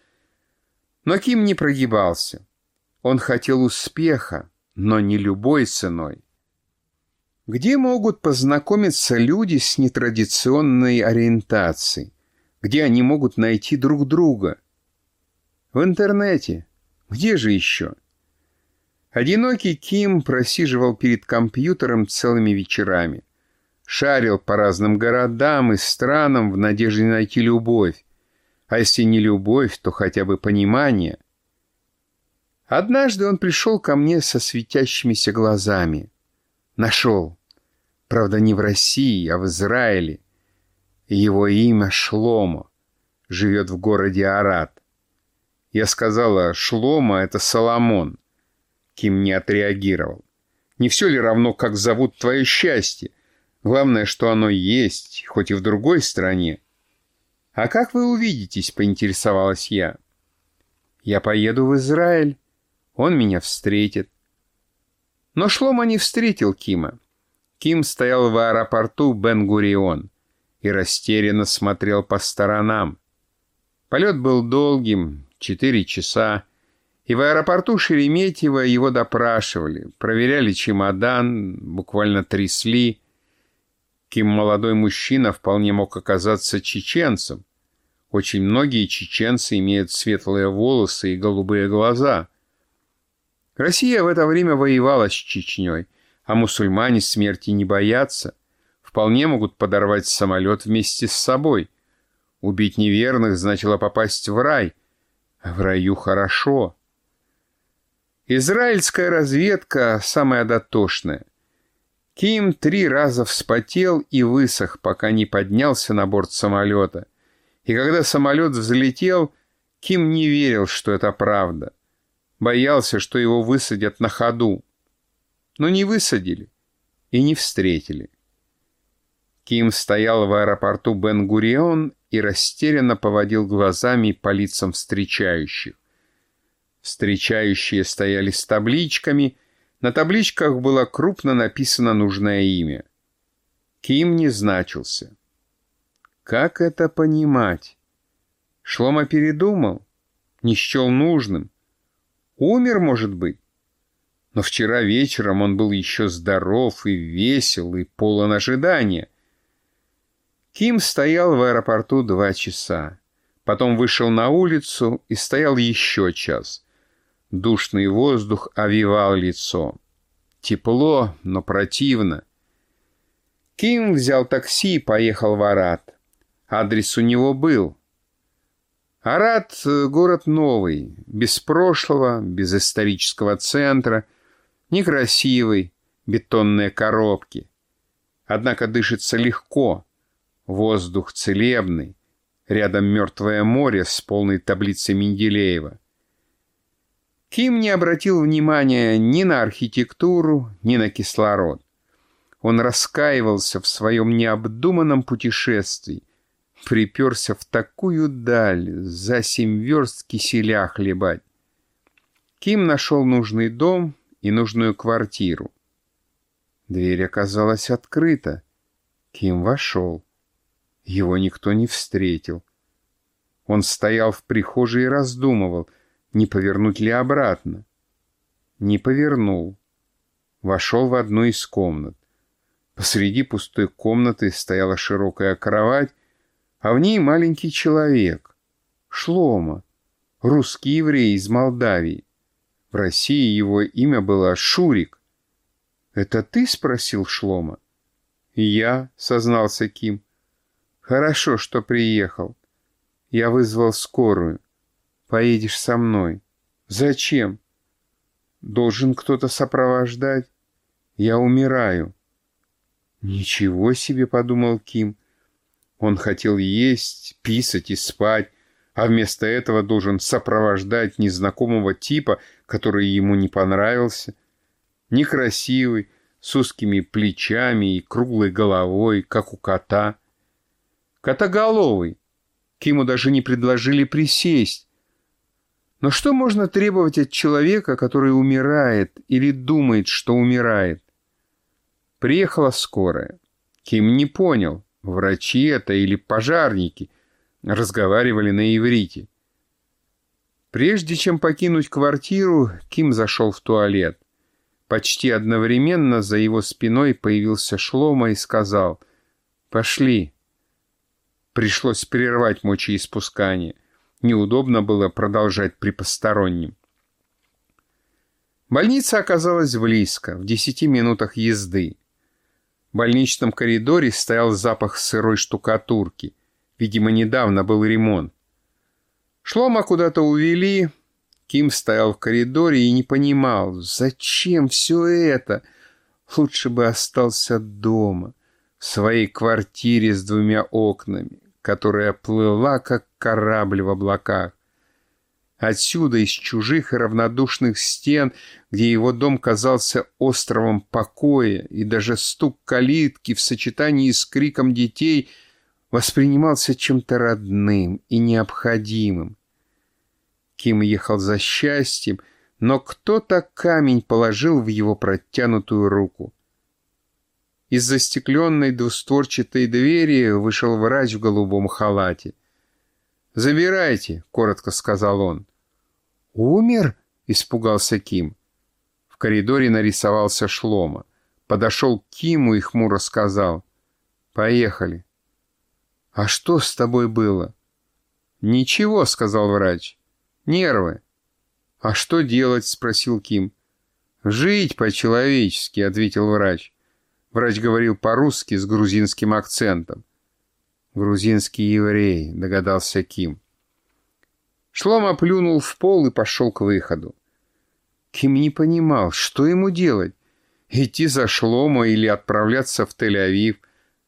Но Ким не прогибался. Он хотел успеха, но не любой ценой. Где могут познакомиться люди с нетрадиционной ориентацией? Где они могут найти друг друга? В интернете. Где же еще? Одинокий Ким просиживал перед компьютером целыми вечерами шарил по разным городам и странам в надежде найти любовь. А если не любовь, то хотя бы понимание. Однажды он пришел ко мне со светящимися глазами. Нашел. Правда, не в России, а в Израиле. Его имя Шломо. Живет в городе Арат. Я сказала, Шломо — это Соломон. Ким не отреагировал. Не все ли равно, как зовут твое счастье? Главное, что оно есть, хоть и в другой стране. «А как вы увидитесь?» — поинтересовалась я. «Я поеду в Израиль. Он меня встретит». Но Шлома не встретил Кима. Ким стоял в аэропорту Бен-Гурион и растерянно смотрел по сторонам. Полет был долгим, четыре часа, и в аэропорту Шереметьево его допрашивали, проверяли чемодан, буквально трясли, Ким молодой мужчина вполне мог оказаться чеченцем. Очень многие чеченцы имеют светлые волосы и голубые глаза. Россия в это время воевала с Чечней, а мусульмане смерти не боятся. Вполне могут подорвать самолет вместе с собой. Убить неверных значило попасть в рай. А в раю хорошо. Израильская разведка самая дотошная — Ким три раза вспотел и высох, пока не поднялся на борт самолета. И когда самолет взлетел, Ким не верил, что это правда. Боялся, что его высадят на ходу. Но не высадили и не встретили. Ким стоял в аэропорту Бен-Гурион и растерянно поводил глазами по лицам встречающих. Встречающие стояли с табличками — на табличках было крупно написано нужное имя. Ким не значился. Как это понимать? Шлома передумал, не счел нужным. Умер, может быть. Но вчера вечером он был еще здоров и весел, и полон ожидания. Ким стоял в аэропорту два часа. Потом вышел на улицу и стоял еще час. Душный воздух овивал лицо. Тепло, но противно. Ким взял такси и поехал в Арат. Адрес у него был. Арат — город новый, без прошлого, без исторического центра, некрасивый, бетонные коробки. Однако дышится легко, воздух целебный, рядом мертвое море с полной таблицей Менделеева — Ким не обратил внимания ни на архитектуру, ни на кислород. Он раскаивался в своем необдуманном путешествии, приперся в такую даль, за семь верст киселя хлебать. Ким нашел нужный дом и нужную квартиру. Дверь оказалась открыта. Ким вошел. Его никто не встретил. Он стоял в прихожей и раздумывал — не повернуть ли обратно. Не повернул. Вошел в одну из комнат. Посреди пустой комнаты стояла широкая кровать, а в ней маленький человек. Шлома, русский еврей из Молдавии. В России его имя было Шурик. «Это ты?» — спросил Шлома. «Я», — сознался Ким. «Хорошо, что приехал. Я вызвал скорую. Поедешь со мной. Зачем? должен кто-то сопровождать. Я умираю. Ничего себе, подумал Ким. Он хотел есть, писать и спать, а вместо этого должен сопровождать незнакомого типа, который ему не понравился. Некрасивый, с узкими плечами и круглой головой, как у кота. Котоголовый. Киму даже не предложили присесть. Но что можно требовать от человека, который умирает или думает, что умирает? Приехала скорая. Ким не понял, врачи это или пожарники, разговаривали на иврите. Прежде чем покинуть квартиру, Ким зашел в туалет. Почти одновременно за его спиной появился Шлома и сказал «Пошли». Пришлось прервать мочеиспускание. Неудобно было продолжать при постороннем. Больница оказалась близко, в десяти минутах езды. В больничном коридоре стоял запах сырой штукатурки. Видимо, недавно был ремонт. Шлома куда-то увели. Ким стоял в коридоре и не понимал, зачем все это. Лучше бы остался дома, в своей квартире с двумя окнами, которая плыла, как корабль в облаках. Отсюда, из чужих и равнодушных стен, где его дом казался островом покоя, и даже стук калитки в сочетании с криком детей воспринимался чем-то родным и необходимым. Ким ехал за счастьем, но кто-то камень положил в его протянутую руку. Из застекленной двустворчатой двери вышел врач в голубом халате — «Забирайте», — коротко сказал он. «Умер?» — испугался Ким. В коридоре нарисовался Шлома. Подошел к Киму и хмуро сказал. «Поехали». «А что с тобой было?» «Ничего», — сказал врач. «Нервы». «А что делать?» — спросил Ким. «Жить по-человечески», — ответил врач. Врач говорил по-русски с грузинским акцентом. «Грузинский еврей», — догадался Ким. Шлома плюнул в пол и пошел к выходу. Ким не понимал, что ему делать. Идти за Шлома или отправляться в Тель-Авив.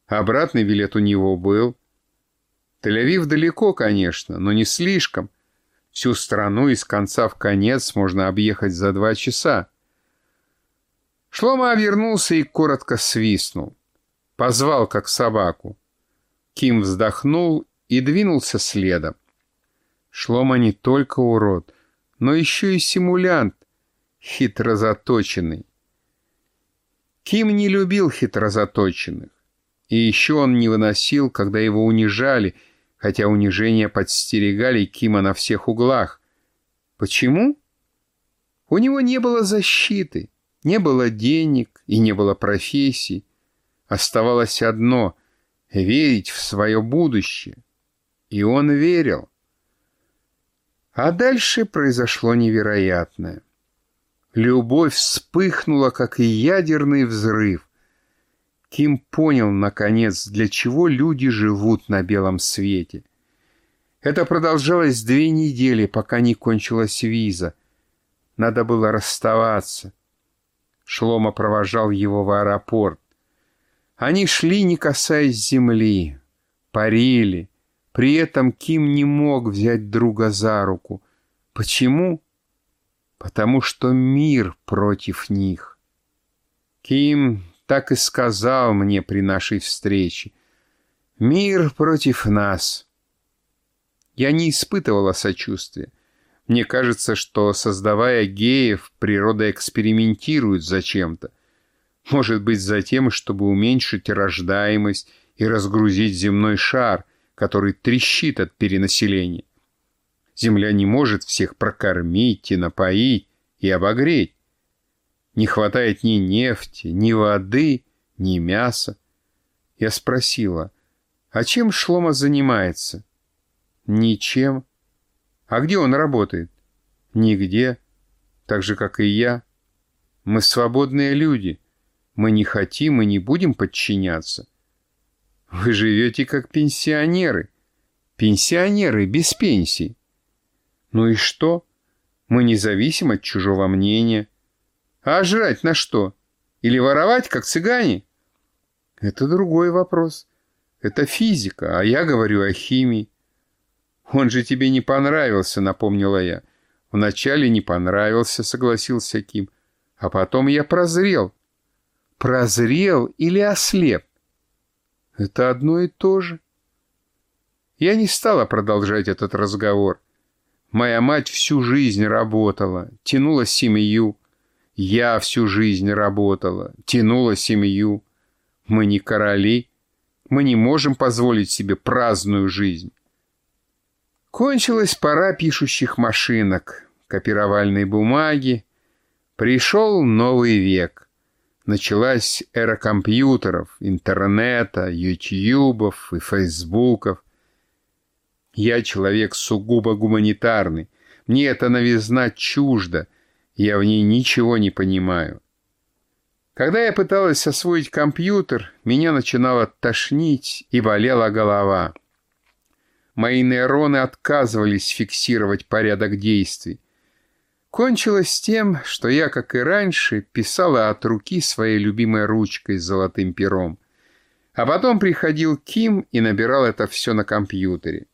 Обратный билет у него был. Тель-Авив далеко, конечно, но не слишком. Всю страну из конца в конец можно объехать за два часа. Шлома обернулся и коротко свистнул. Позвал, как собаку. Ким вздохнул и двинулся следом. Шлома не только урод, но еще и симулянт, хитро заточенный. Ким не любил хитро заточенных. И еще он не выносил, когда его унижали, хотя унижения подстерегали Кима на всех углах. Почему? У него не было защиты, не было денег и не было профессии. Оставалось одно — верить в свое будущее. И он верил. А дальше произошло невероятное. Любовь вспыхнула, как ядерный взрыв. Ким понял, наконец, для чего люди живут на белом свете. Это продолжалось две недели, пока не кончилась виза. Надо было расставаться. Шлома провожал его в аэропорт. Они шли, не касаясь земли, парили. При этом Ким не мог взять друга за руку. Почему? Потому что мир против них. Ким так и сказал мне при нашей встрече. Мир против нас. Я не испытывала сочувствия. Мне кажется, что, создавая геев, природа экспериментирует зачем-то. Может быть, за тем, чтобы уменьшить рождаемость и разгрузить земной шар, который трещит от перенаселения. Земля не может всех прокормить и напоить и обогреть. Не хватает ни нефти, ни воды, ни мяса. Я спросила, а чем Шлома занимается? Ничем. А где он работает? Нигде. Так же, как и я. Мы свободные люди — мы не хотим и не будем подчиняться. Вы живете как пенсионеры. Пенсионеры без пенсии. Ну и что? Мы не зависим от чужого мнения. А жрать на что? Или воровать, как цыгане? Это другой вопрос. Это физика, а я говорю о химии. Он же тебе не понравился, напомнила я. Вначале не понравился, согласился Ким. А потом я прозрел. Прозрел или ослеп? Это одно и то же. Я не стала продолжать этот разговор. Моя мать всю жизнь работала, тянула семью. Я всю жизнь работала, тянула семью. Мы не короли, мы не можем позволить себе праздную жизнь. Кончилась пора пишущих машинок, копировальной бумаги. Пришел новый век. Началась эра компьютеров, интернета, ютьюбов и фейсбуков. Я человек сугубо гуманитарный. Мне эта новизна чужда. Я в ней ничего не понимаю. Когда я пыталась освоить компьютер, меня начинало тошнить и болела голова. Мои нейроны отказывались фиксировать порядок действий. Кончилось тем, что я, как и раньше, писала от руки своей любимой ручкой с золотым пером. А потом приходил Ким и набирал это все на компьютере.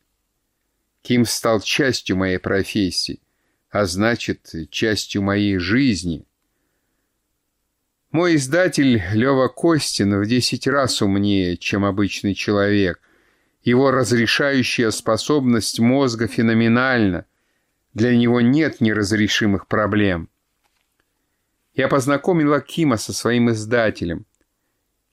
Ким стал частью моей профессии, а значит, частью моей жизни — мой издатель Лева Костин в десять раз умнее, чем обычный человек. Его разрешающая способность мозга феноменальна. Для него нет неразрешимых проблем. Я познакомила Кима со своим издателем.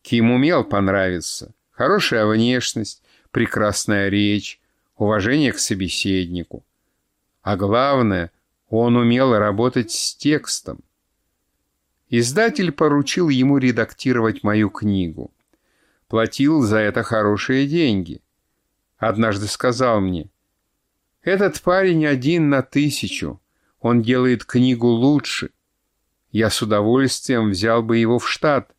Ким умел понравиться. Хорошая внешность, прекрасная речь, уважение к собеседнику. А главное, он умел работать с текстом. Издатель поручил ему редактировать мою книгу. Платил за это хорошие деньги. Однажды сказал мне, «Этот парень один на тысячу. Он делает книгу лучше. Я с удовольствием взял бы его в штат».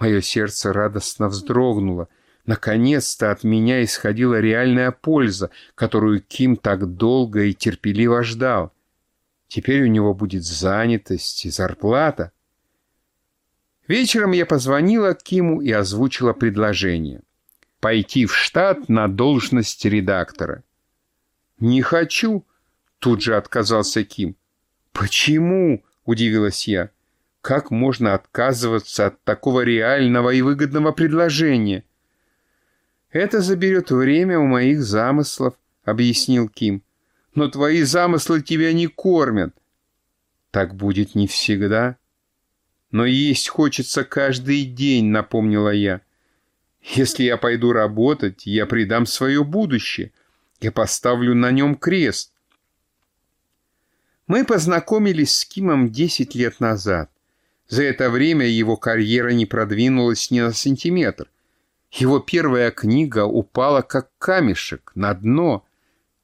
Мое сердце радостно вздрогнуло. Наконец-то от меня исходила реальная польза, которую Ким так долго и терпеливо ждал — Теперь у него будет занятость и зарплата. Вечером я позвонила Киму и озвучила предложение. Пойти в штат на должность редактора. «Не хочу», — тут же отказался Ким. «Почему?» — удивилась я. «Как можно отказываться от такого реального и выгодного предложения?» «Это заберет время у моих замыслов», — объяснил Ким но твои замыслы тебя не кормят. Так будет не всегда. Но есть хочется каждый день, напомнила я. Если я пойду работать, я предам свое будущее. Я поставлю на нем крест. Мы познакомились с Кимом 10 лет назад. За это время его карьера не продвинулась ни на сантиметр. Его первая книга упала как камешек на дно –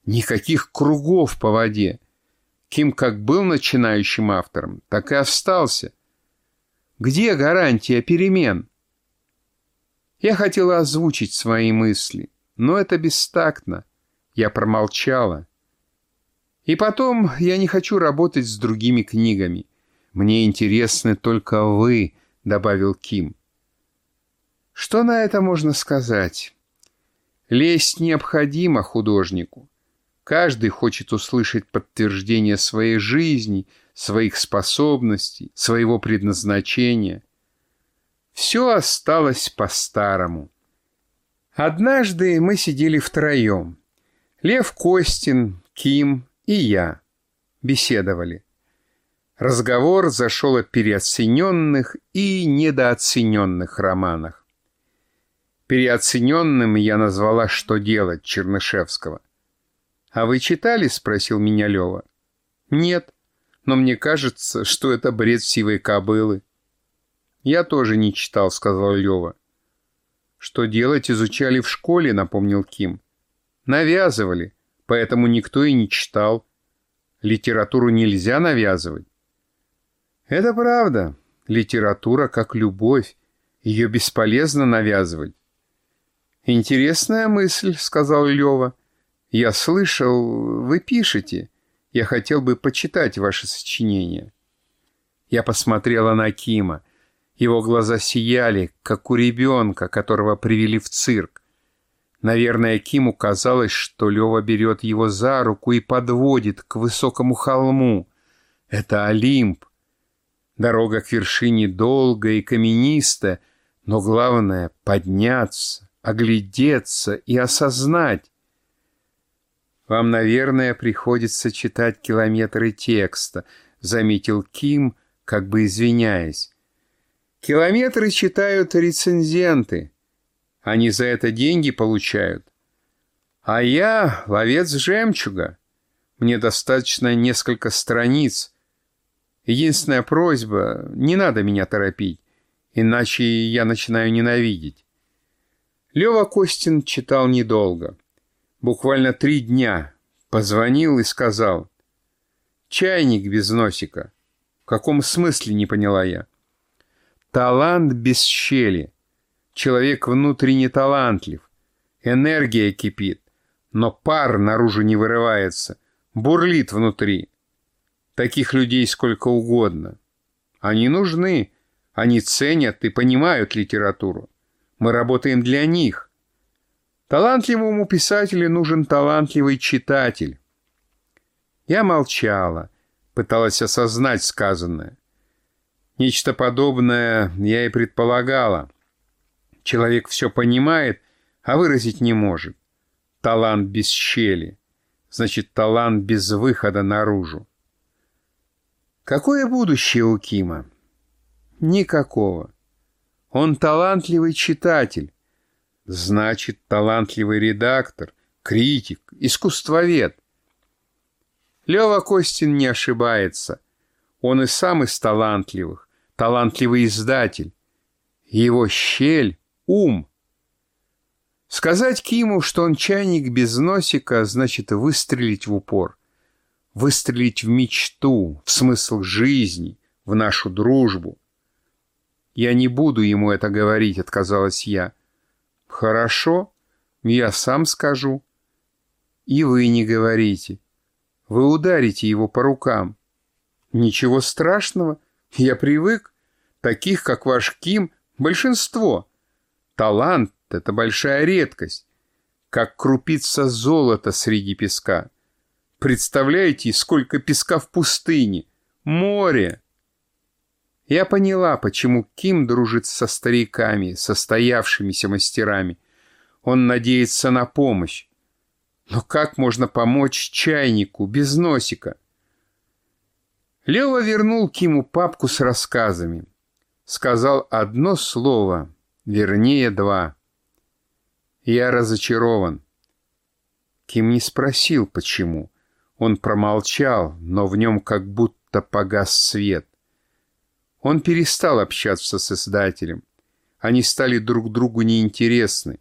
Никаких кругов по воде. Ким как был начинающим автором, так и остался. Где гарантия перемен? Я хотела озвучить свои мысли, но это бестактно. Я промолчала. И потом я не хочу работать с другими книгами. Мне интересны только вы, добавил Ким. Что на это можно сказать? Лесть необходима художнику. Каждый хочет услышать подтверждение своей жизни, своих способностей, своего предназначения. Все осталось по-старому. Однажды мы сидели втроем. Лев Костин, Ким и я. Беседовали. Разговор зашел о переоцененных и недооцененных романах. Переоцененным я назвала «Что делать» Чернышевского. «А вы читали?» — спросил меня Лева. «Нет, но мне кажется, что это бред сивой кобылы». «Я тоже не читал», — сказал Лева. «Что делать изучали в школе», — напомнил Ким. «Навязывали, поэтому никто и не читал. Литературу нельзя навязывать». «Это правда. Литература как любовь. Ее бесполезно навязывать». «Интересная мысль», — сказал Лева. «Я слышал, вы пишете. Я хотел бы почитать ваше сочинение». Я посмотрела на Кима. Его глаза сияли, как у ребенка, которого привели в цирк. Наверное, Киму казалось, что Лева берет его за руку и подводит к высокому холму. Это Олимп. Дорога к вершине долгая и каменистая, но главное — подняться, оглядеться и осознать. «Вам, наверное, приходится читать километры текста», — заметил Ким, как бы извиняясь. «Километры читают рецензенты. Они за это деньги получают. А я ловец жемчуга. Мне достаточно несколько страниц. Единственная просьба — не надо меня торопить, иначе я начинаю ненавидеть». Лева Костин читал недолго — буквально три дня, позвонил и сказал. «Чайник без носика». В каком смысле, не поняла я. Талант без щели. Человек внутренне талантлив. Энергия кипит, но пар наружу не вырывается, бурлит внутри. Таких людей сколько угодно. Они нужны, они ценят и понимают литературу. Мы работаем для них. Талантливому писателю нужен талантливый читатель. Я молчала, пыталась осознать сказанное. Нечто подобное я и предполагала. Человек все понимает, а выразить не может. Талант без щели. Значит, талант без выхода наружу. Какое будущее у Кима? Никакого. Он талантливый читатель, Значит, талантливый редактор, критик, искусствовед. Лева Костин не ошибается. Он и сам из талантливых, талантливый издатель. Его щель — ум. Сказать Киму, что он чайник без носика, значит выстрелить в упор. Выстрелить в мечту, в смысл жизни, в нашу дружбу. Я не буду ему это говорить, отказалась я. Хорошо, я сам скажу. И вы не говорите. Вы ударите его по рукам. Ничего страшного, я привык. Таких, как ваш Ким, большинство. Талант — это большая редкость, как крупица золота среди песка. Представляете, сколько песка в пустыне? Море! Я поняла, почему Ким дружит со стариками, состоявшимися мастерами. Он надеется на помощь. Но как можно помочь чайнику без носика? Лева вернул Киму папку с рассказами. Сказал одно слово, вернее два. Я разочарован. Ким не спросил, почему. Он промолчал, но в нем как будто погас свет. Он перестал общаться с издателем. Они стали друг другу неинтересны.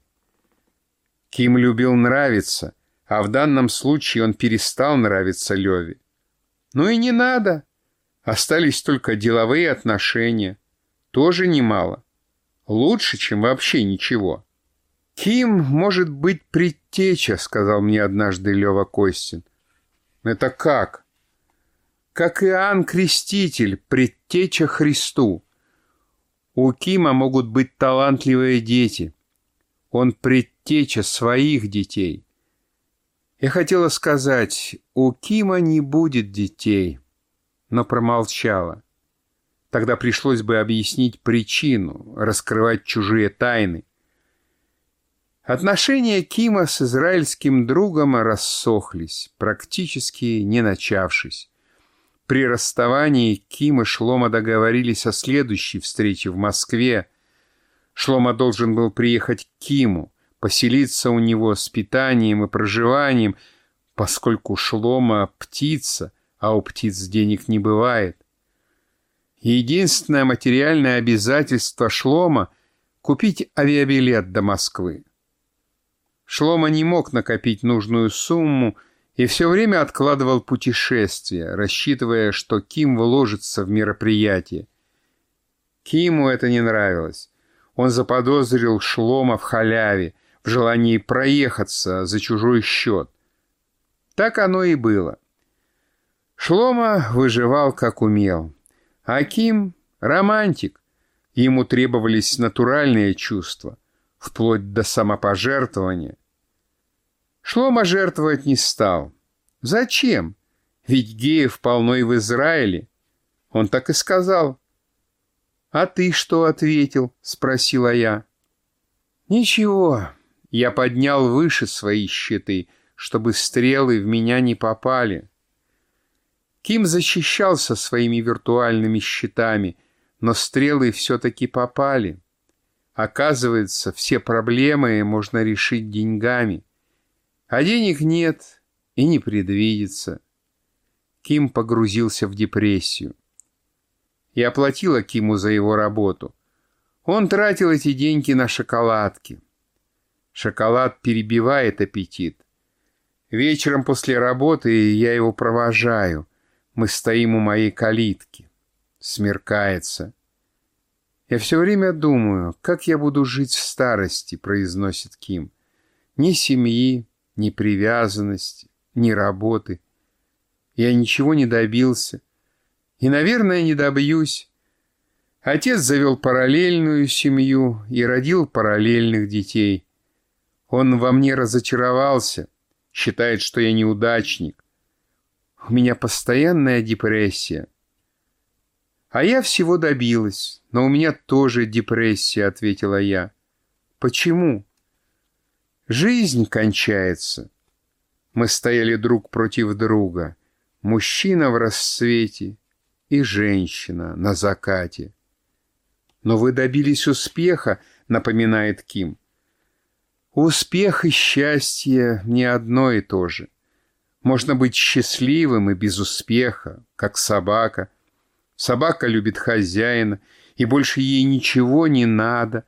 Ким любил нравиться, а в данном случае он перестал нравиться Леве. Ну и не надо. Остались только деловые отношения. Тоже немало. Лучше, чем вообще ничего. «Ким может быть предтеча», — сказал мне однажды Лева Костин. «Это как?» как Иоанн Креститель, предтеча Христу. У Кима могут быть талантливые дети. Он предтеча своих детей. Я хотела сказать, у Кима не будет детей, но промолчала. Тогда пришлось бы объяснить причину, раскрывать чужие тайны. Отношения Кима с израильским другом рассохлись, практически не начавшись. При расставании Ким и Шлома договорились о следующей встрече в Москве. Шлома должен был приехать к Киму, поселиться у него с питанием и проживанием, поскольку Шлома — птица, а у птиц денег не бывает. Единственное материальное обязательство Шлома — купить авиабилет до Москвы. Шлома не мог накопить нужную сумму — и все время откладывал путешествие, рассчитывая, что Ким вложится в мероприятие. Киму это не нравилось. Он заподозрил Шлома в халяве, в желании проехаться за чужой счет. Так оно и было. Шлома выживал как умел. А Ким — романтик. Ему требовались натуральные чувства, вплоть до самопожертвования. Шлома жертвовать не стал. Зачем? Ведь геев полно и в Израиле. Он так и сказал. «А ты что ответил?» — спросила я. «Ничего». Я поднял выше свои щиты, чтобы стрелы в меня не попали. Ким защищался своими виртуальными щитами, но стрелы все-таки попали. Оказывается, все проблемы можно решить деньгами. А денег нет и не предвидится. Ким погрузился в депрессию. Я оплатила Киму за его работу. Он тратил эти деньги на шоколадки. Шоколад перебивает аппетит. Вечером после работы я его провожаю — мы стоим у моей калитки. Смеркается. Я все время думаю, как я буду жить в старости, произносит Ким. Ни семьи, ни привязанности, ни работы. Я ничего не добился. И, наверное, не добьюсь. Отец завел параллельную семью и родил параллельных детей. Он во мне разочаровался, считает, что я неудачник. У меня постоянная депрессия. А я всего добилась, но у меня тоже депрессия, ответила я. Почему? Жизнь кончается. Мы стояли друг против друга. Мужчина в рассвете и женщина на закате. Но вы добились успеха, напоминает Ким. Успех и счастье не одно и то же. Можно быть счастливым и без успеха, как собака. Собака любит хозяина, и больше ей ничего не надо.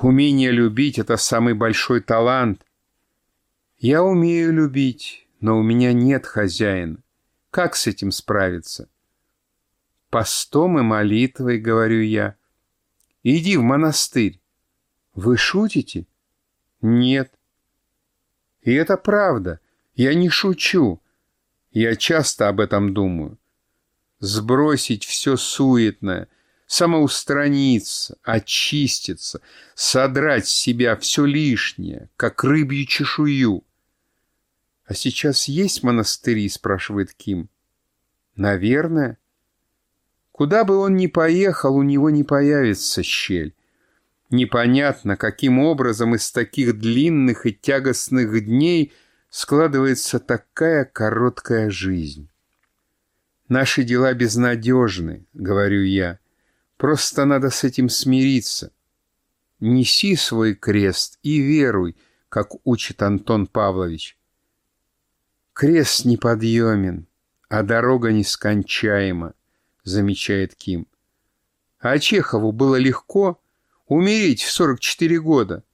Умение любить — это самый большой талант. Я умею любить, но у меня нет хозяина. Как с этим справиться? Постом и молитвой, говорю я. Иди в монастырь. Вы шутите? Нет. И это правда — я не шучу. Я часто об этом думаю. Сбросить все суетное, самоустраниться, очиститься, содрать с себя все лишнее, как рыбью чешую. «А сейчас есть монастыри?» — спрашивает Ким. «Наверное». Куда бы он ни поехал, у него не появится щель. Непонятно, каким образом из таких длинных и тягостных дней – складывается такая короткая жизнь. Наши дела безнадежны, говорю я. Просто надо с этим смириться. Неси свой крест и веруй, как учит Антон Павлович. Крест неподъемен, а дорога нескончаема, замечает Ким. А Чехову было легко умереть в 44 года.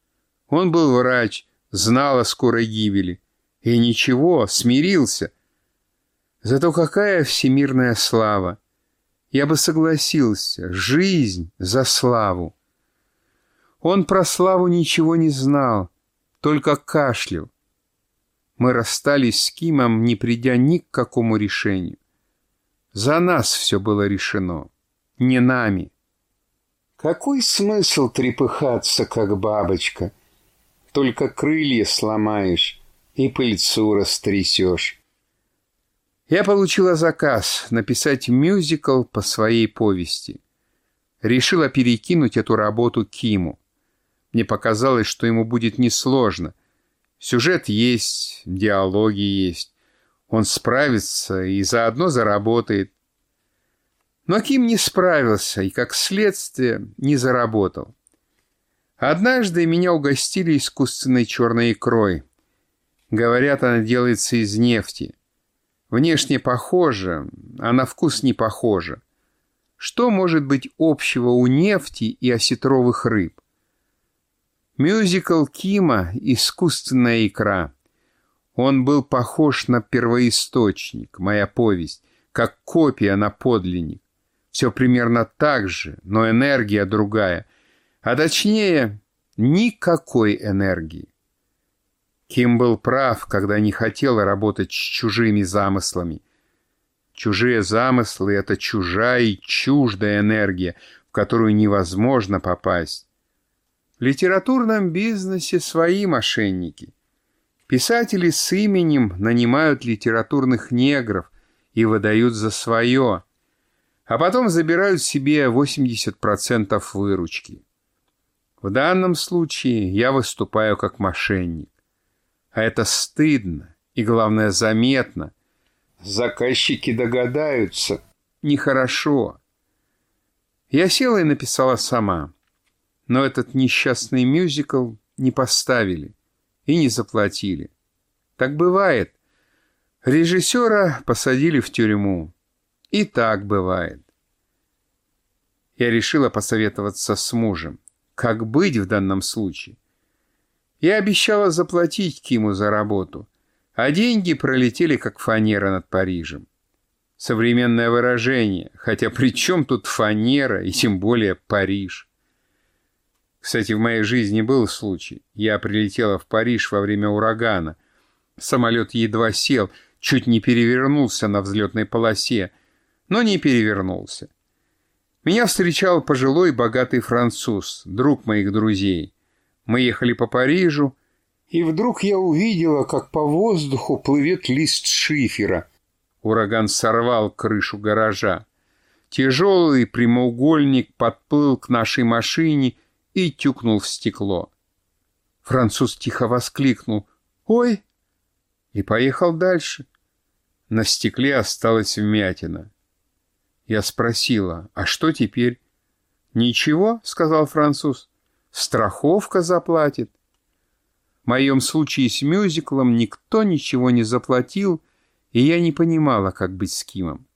Он был врач, знал о скорой гибели. И ничего, смирился. Зато какая всемирная слава! Я бы согласился, жизнь за славу. Он про славу ничего не знал, только кашлял. Мы расстались с Кимом, не придя ни к какому решению. За нас все было решено, не нами. Какой смысл трепыхаться, как бабочка? Только крылья сломаешь, и пыльцу растрясешь. Я получила заказ написать мюзикл по своей повести. Решила перекинуть эту работу Киму. Мне показалось, что ему будет несложно. Сюжет есть, диалоги есть. Он справится и заодно заработает. Но Ким не справился и, как следствие, не заработал. Однажды меня угостили искусственной черной икрой — Говорят, она делается из нефти. Внешне похожа, а на вкус не похожа. Что может быть общего у нефти и осетровых рыб? Мюзикл Кима «Искусственная икра». Он был похож на первоисточник, моя повесть, как копия на подлинник. Все примерно так же, но энергия другая. А точнее, никакой энергии. Ким был прав, когда не хотел работать с чужими замыслами. Чужие замыслы — это чужая и чуждая энергия, в которую невозможно попасть. В литературном бизнесе свои мошенники. Писатели с именем нанимают литературных негров и выдают за свое, а потом забирают себе 80% выручки. В данном случае я выступаю как мошенник. А это стыдно и, главное, заметно. Заказчики догадаются. Нехорошо. Я села и написала сама. Но этот несчастный мюзикл не поставили и не заплатили. Так бывает. Режиссера посадили в тюрьму. И так бывает. Я решила посоветоваться с мужем. Как быть в данном случае? Я обещала заплатить Киму за работу, а деньги пролетели как фанера над Парижем. Современное выражение, хотя при чем тут фанера и тем более Париж? Кстати, в моей жизни был случай. Я прилетела в Париж во время урагана. Самолет едва сел, чуть не перевернулся на взлетной полосе, но не перевернулся. Меня встречал пожилой богатый француз, друг моих друзей. Мы ехали по Парижу, и вдруг я увидела, как по воздуху плывет лист шифера. Ураган сорвал крышу гаража. Тяжелый прямоугольник подплыл к нашей машине и тюкнул в стекло. Француз тихо воскликнул «Ой!» и поехал дальше. На стекле осталась вмятина. Я спросила «А что теперь?» «Ничего», — сказал француз. Страховка заплатит. В моем случае с мюзиклом никто ничего не заплатил, и я не понимала, как быть с Кимом.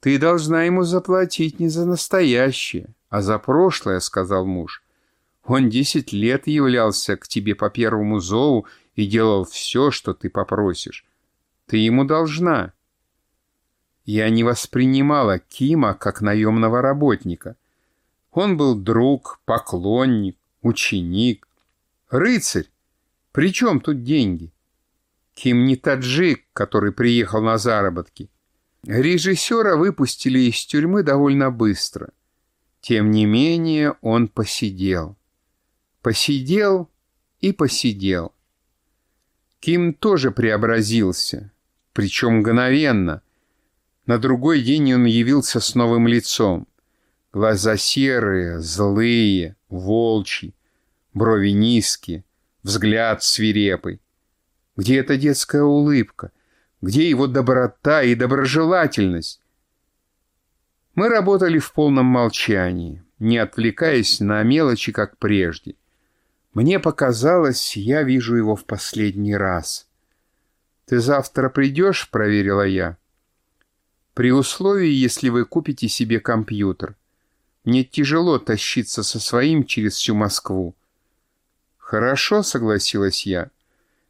«Ты должна ему заплатить не за настоящее, а за прошлое», — сказал муж. «Он десять лет являлся к тебе по первому зову и делал все, что ты попросишь. Ты ему должна». Я не воспринимала Кима как наемного работника — он был друг, поклонник, ученик, рыцарь. При чем тут деньги? Ким не таджик, который приехал на заработки. Режиссера выпустили из тюрьмы довольно быстро. Тем не менее он посидел. Посидел и посидел. Ким тоже преобразился, причем мгновенно. На другой день он явился с новым лицом. Глаза серые, злые, волчьи, брови низкие, взгляд свирепый. Где эта детская улыбка? Где его доброта и доброжелательность? Мы работали в полном молчании, не отвлекаясь на мелочи, как прежде. Мне показалось, я вижу его в последний раз. «Ты завтра придешь?» — проверила я. «При условии, если вы купите себе компьютер». Мне тяжело тащиться со своим через всю Москву. Хорошо, согласилась я.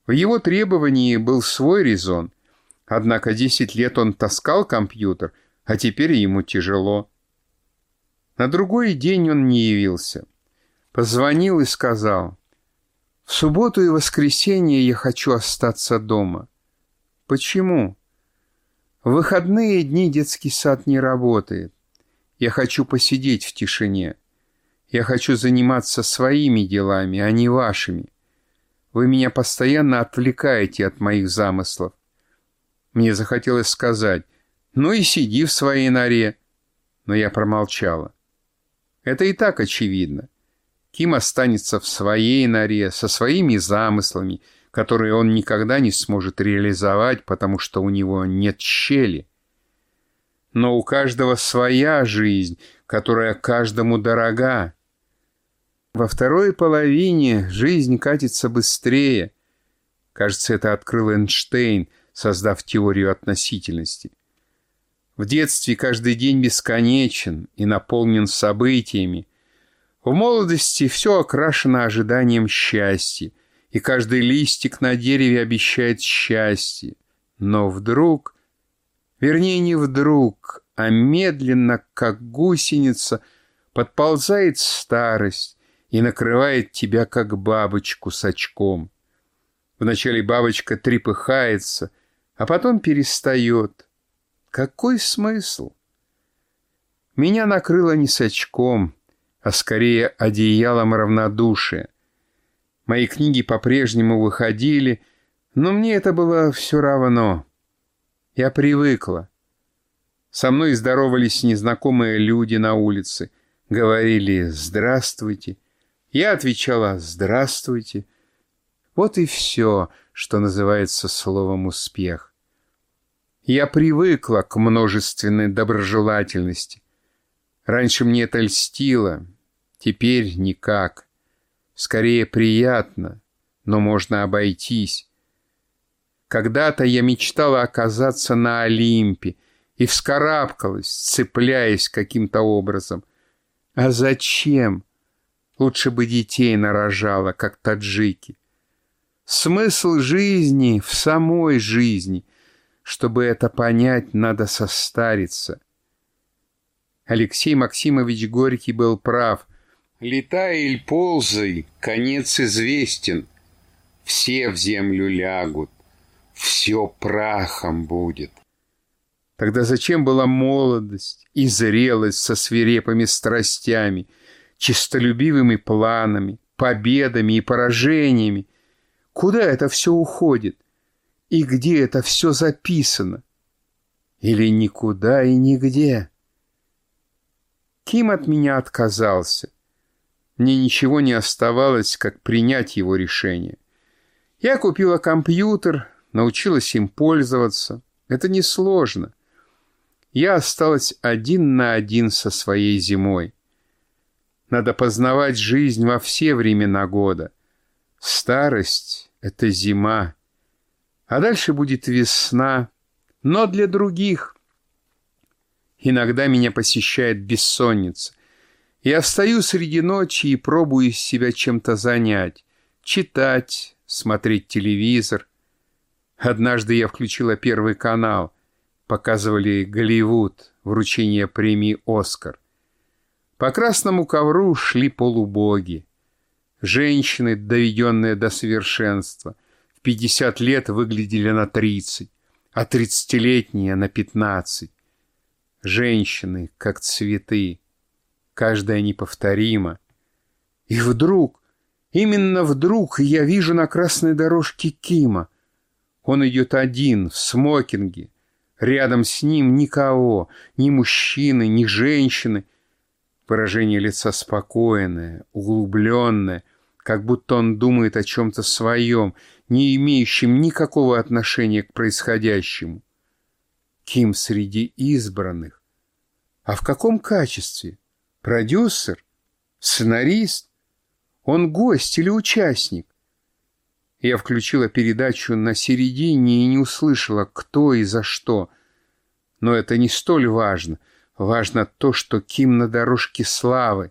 В его требовании был свой резон. Однако десять лет он таскал компьютер, а теперь ему тяжело. На другой день он не явился. Позвонил и сказал, «В субботу и воскресенье я хочу остаться дома». «Почему?» «В выходные дни детский сад не работает. Я хочу посидеть в тишине. Я хочу заниматься своими делами, а не вашими. Вы меня постоянно отвлекаете от моих замыслов. Мне захотелось сказать, ну и сиди в своей норе. Но я промолчала. Это и так очевидно. Ким останется в своей норе, со своими замыслами, которые он никогда не сможет реализовать, потому что у него нет щели но у каждого своя жизнь, которая каждому дорога. Во второй половине жизнь катится быстрее. Кажется, это открыл Эйнштейн, создав теорию относительности. В детстве каждый день бесконечен и наполнен событиями. В молодости все окрашено ожиданием счастья, и каждый листик на дереве обещает счастье. Но вдруг Вернее, не вдруг, а медленно, как гусеница, подползает старость и накрывает тебя, как бабочку с очком. Вначале бабочка трепыхается, а потом перестает, Какой смысл? Меня накрыло не с очком, а скорее одеялом равнодушия. Мои книги по-прежнему выходили, но мне это было все равно. Я привыкла. Со мной здоровались незнакомые люди на улице, говорили «Здравствуйте». Я отвечала «Здравствуйте». Вот и все, что называется словом «успех». Я привыкла к множественной доброжелательности. Раньше мне это льстило, теперь никак. Скорее приятно, но можно обойтись. Когда-то я мечтала оказаться на Олимпе и вскарабкалась, цепляясь каким-то образом. А зачем? Лучше бы детей нарожала, как таджики. Смысл жизни в самой жизни. Чтобы это понять, надо состариться. Алексей Максимович Горький был прав. «Летай или ползай, конец известен. Все в землю лягут, все прахом будет». Тогда зачем была молодость и зрелость со свирепыми страстями, чистолюбивыми планами, победами и поражениями? Куда это все уходит? И где это все записано? Или никуда и нигде? Ким от меня отказался. Мне ничего не оставалось, как принять его решение. Я купила компьютер, научилась им пользоваться. Это несложно я осталась один на один со своей зимой. Надо познавать жизнь во все времена года. Старость — это зима, а дальше будет весна, но для других. Иногда меня посещает бессонница. Я встаю среди ночи и пробую себя чем-то занять, читать, смотреть телевизор. Однажды я включила первый канал показывали Голливуд, вручение премии «Оскар». По красному ковру шли полубоги. Женщины, доведенные до совершенства, в 50 лет выглядели на 30, а 30-летние на 15. Женщины, как цветы, каждая неповторима. И вдруг, именно вдруг я вижу на красной дорожке Кима. Он идет один, в смокинге, Рядом с ним никого, ни мужчины, ни женщины. Выражение лица спокойное, углубленное, как будто он думает о чем-то своем, не имеющем никакого отношения к происходящему. Ким среди избранных. А в каком качестве? Продюсер? Сценарист? Он гость или участник? Я включила передачу на середине и не услышала, кто и за что. Но это не столь важно. Важно то, что Ким на дорожке славы.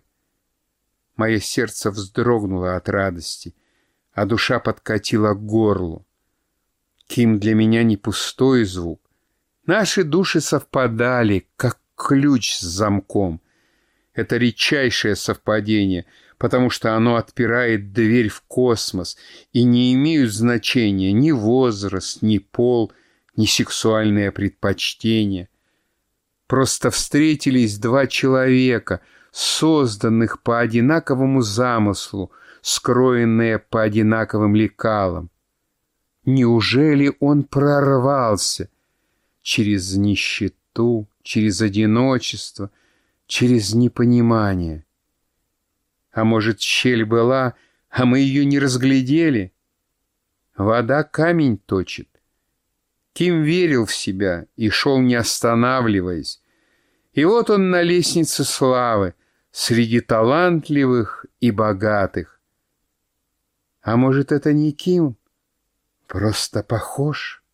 Мое сердце вздрогнуло от радости, а душа подкатила к горлу. Ким для меня не пустой звук. Наши души совпадали, как ключ с замком. Это редчайшее совпадение — потому что оно отпирает дверь в космос, и не имеют значения ни возраст, ни пол, ни сексуальные предпочтения. Просто встретились два человека, созданных по одинаковому замыслу, скроенные по одинаковым лекалам. Неужели он прорвался через нищету, через одиночество, через непонимание? А может, щель была, а мы ее не разглядели? Вода камень точит. Ким верил в себя и шел не останавливаясь. И вот он на лестнице славы, среди талантливых и богатых. А может, это не Ким, просто похож?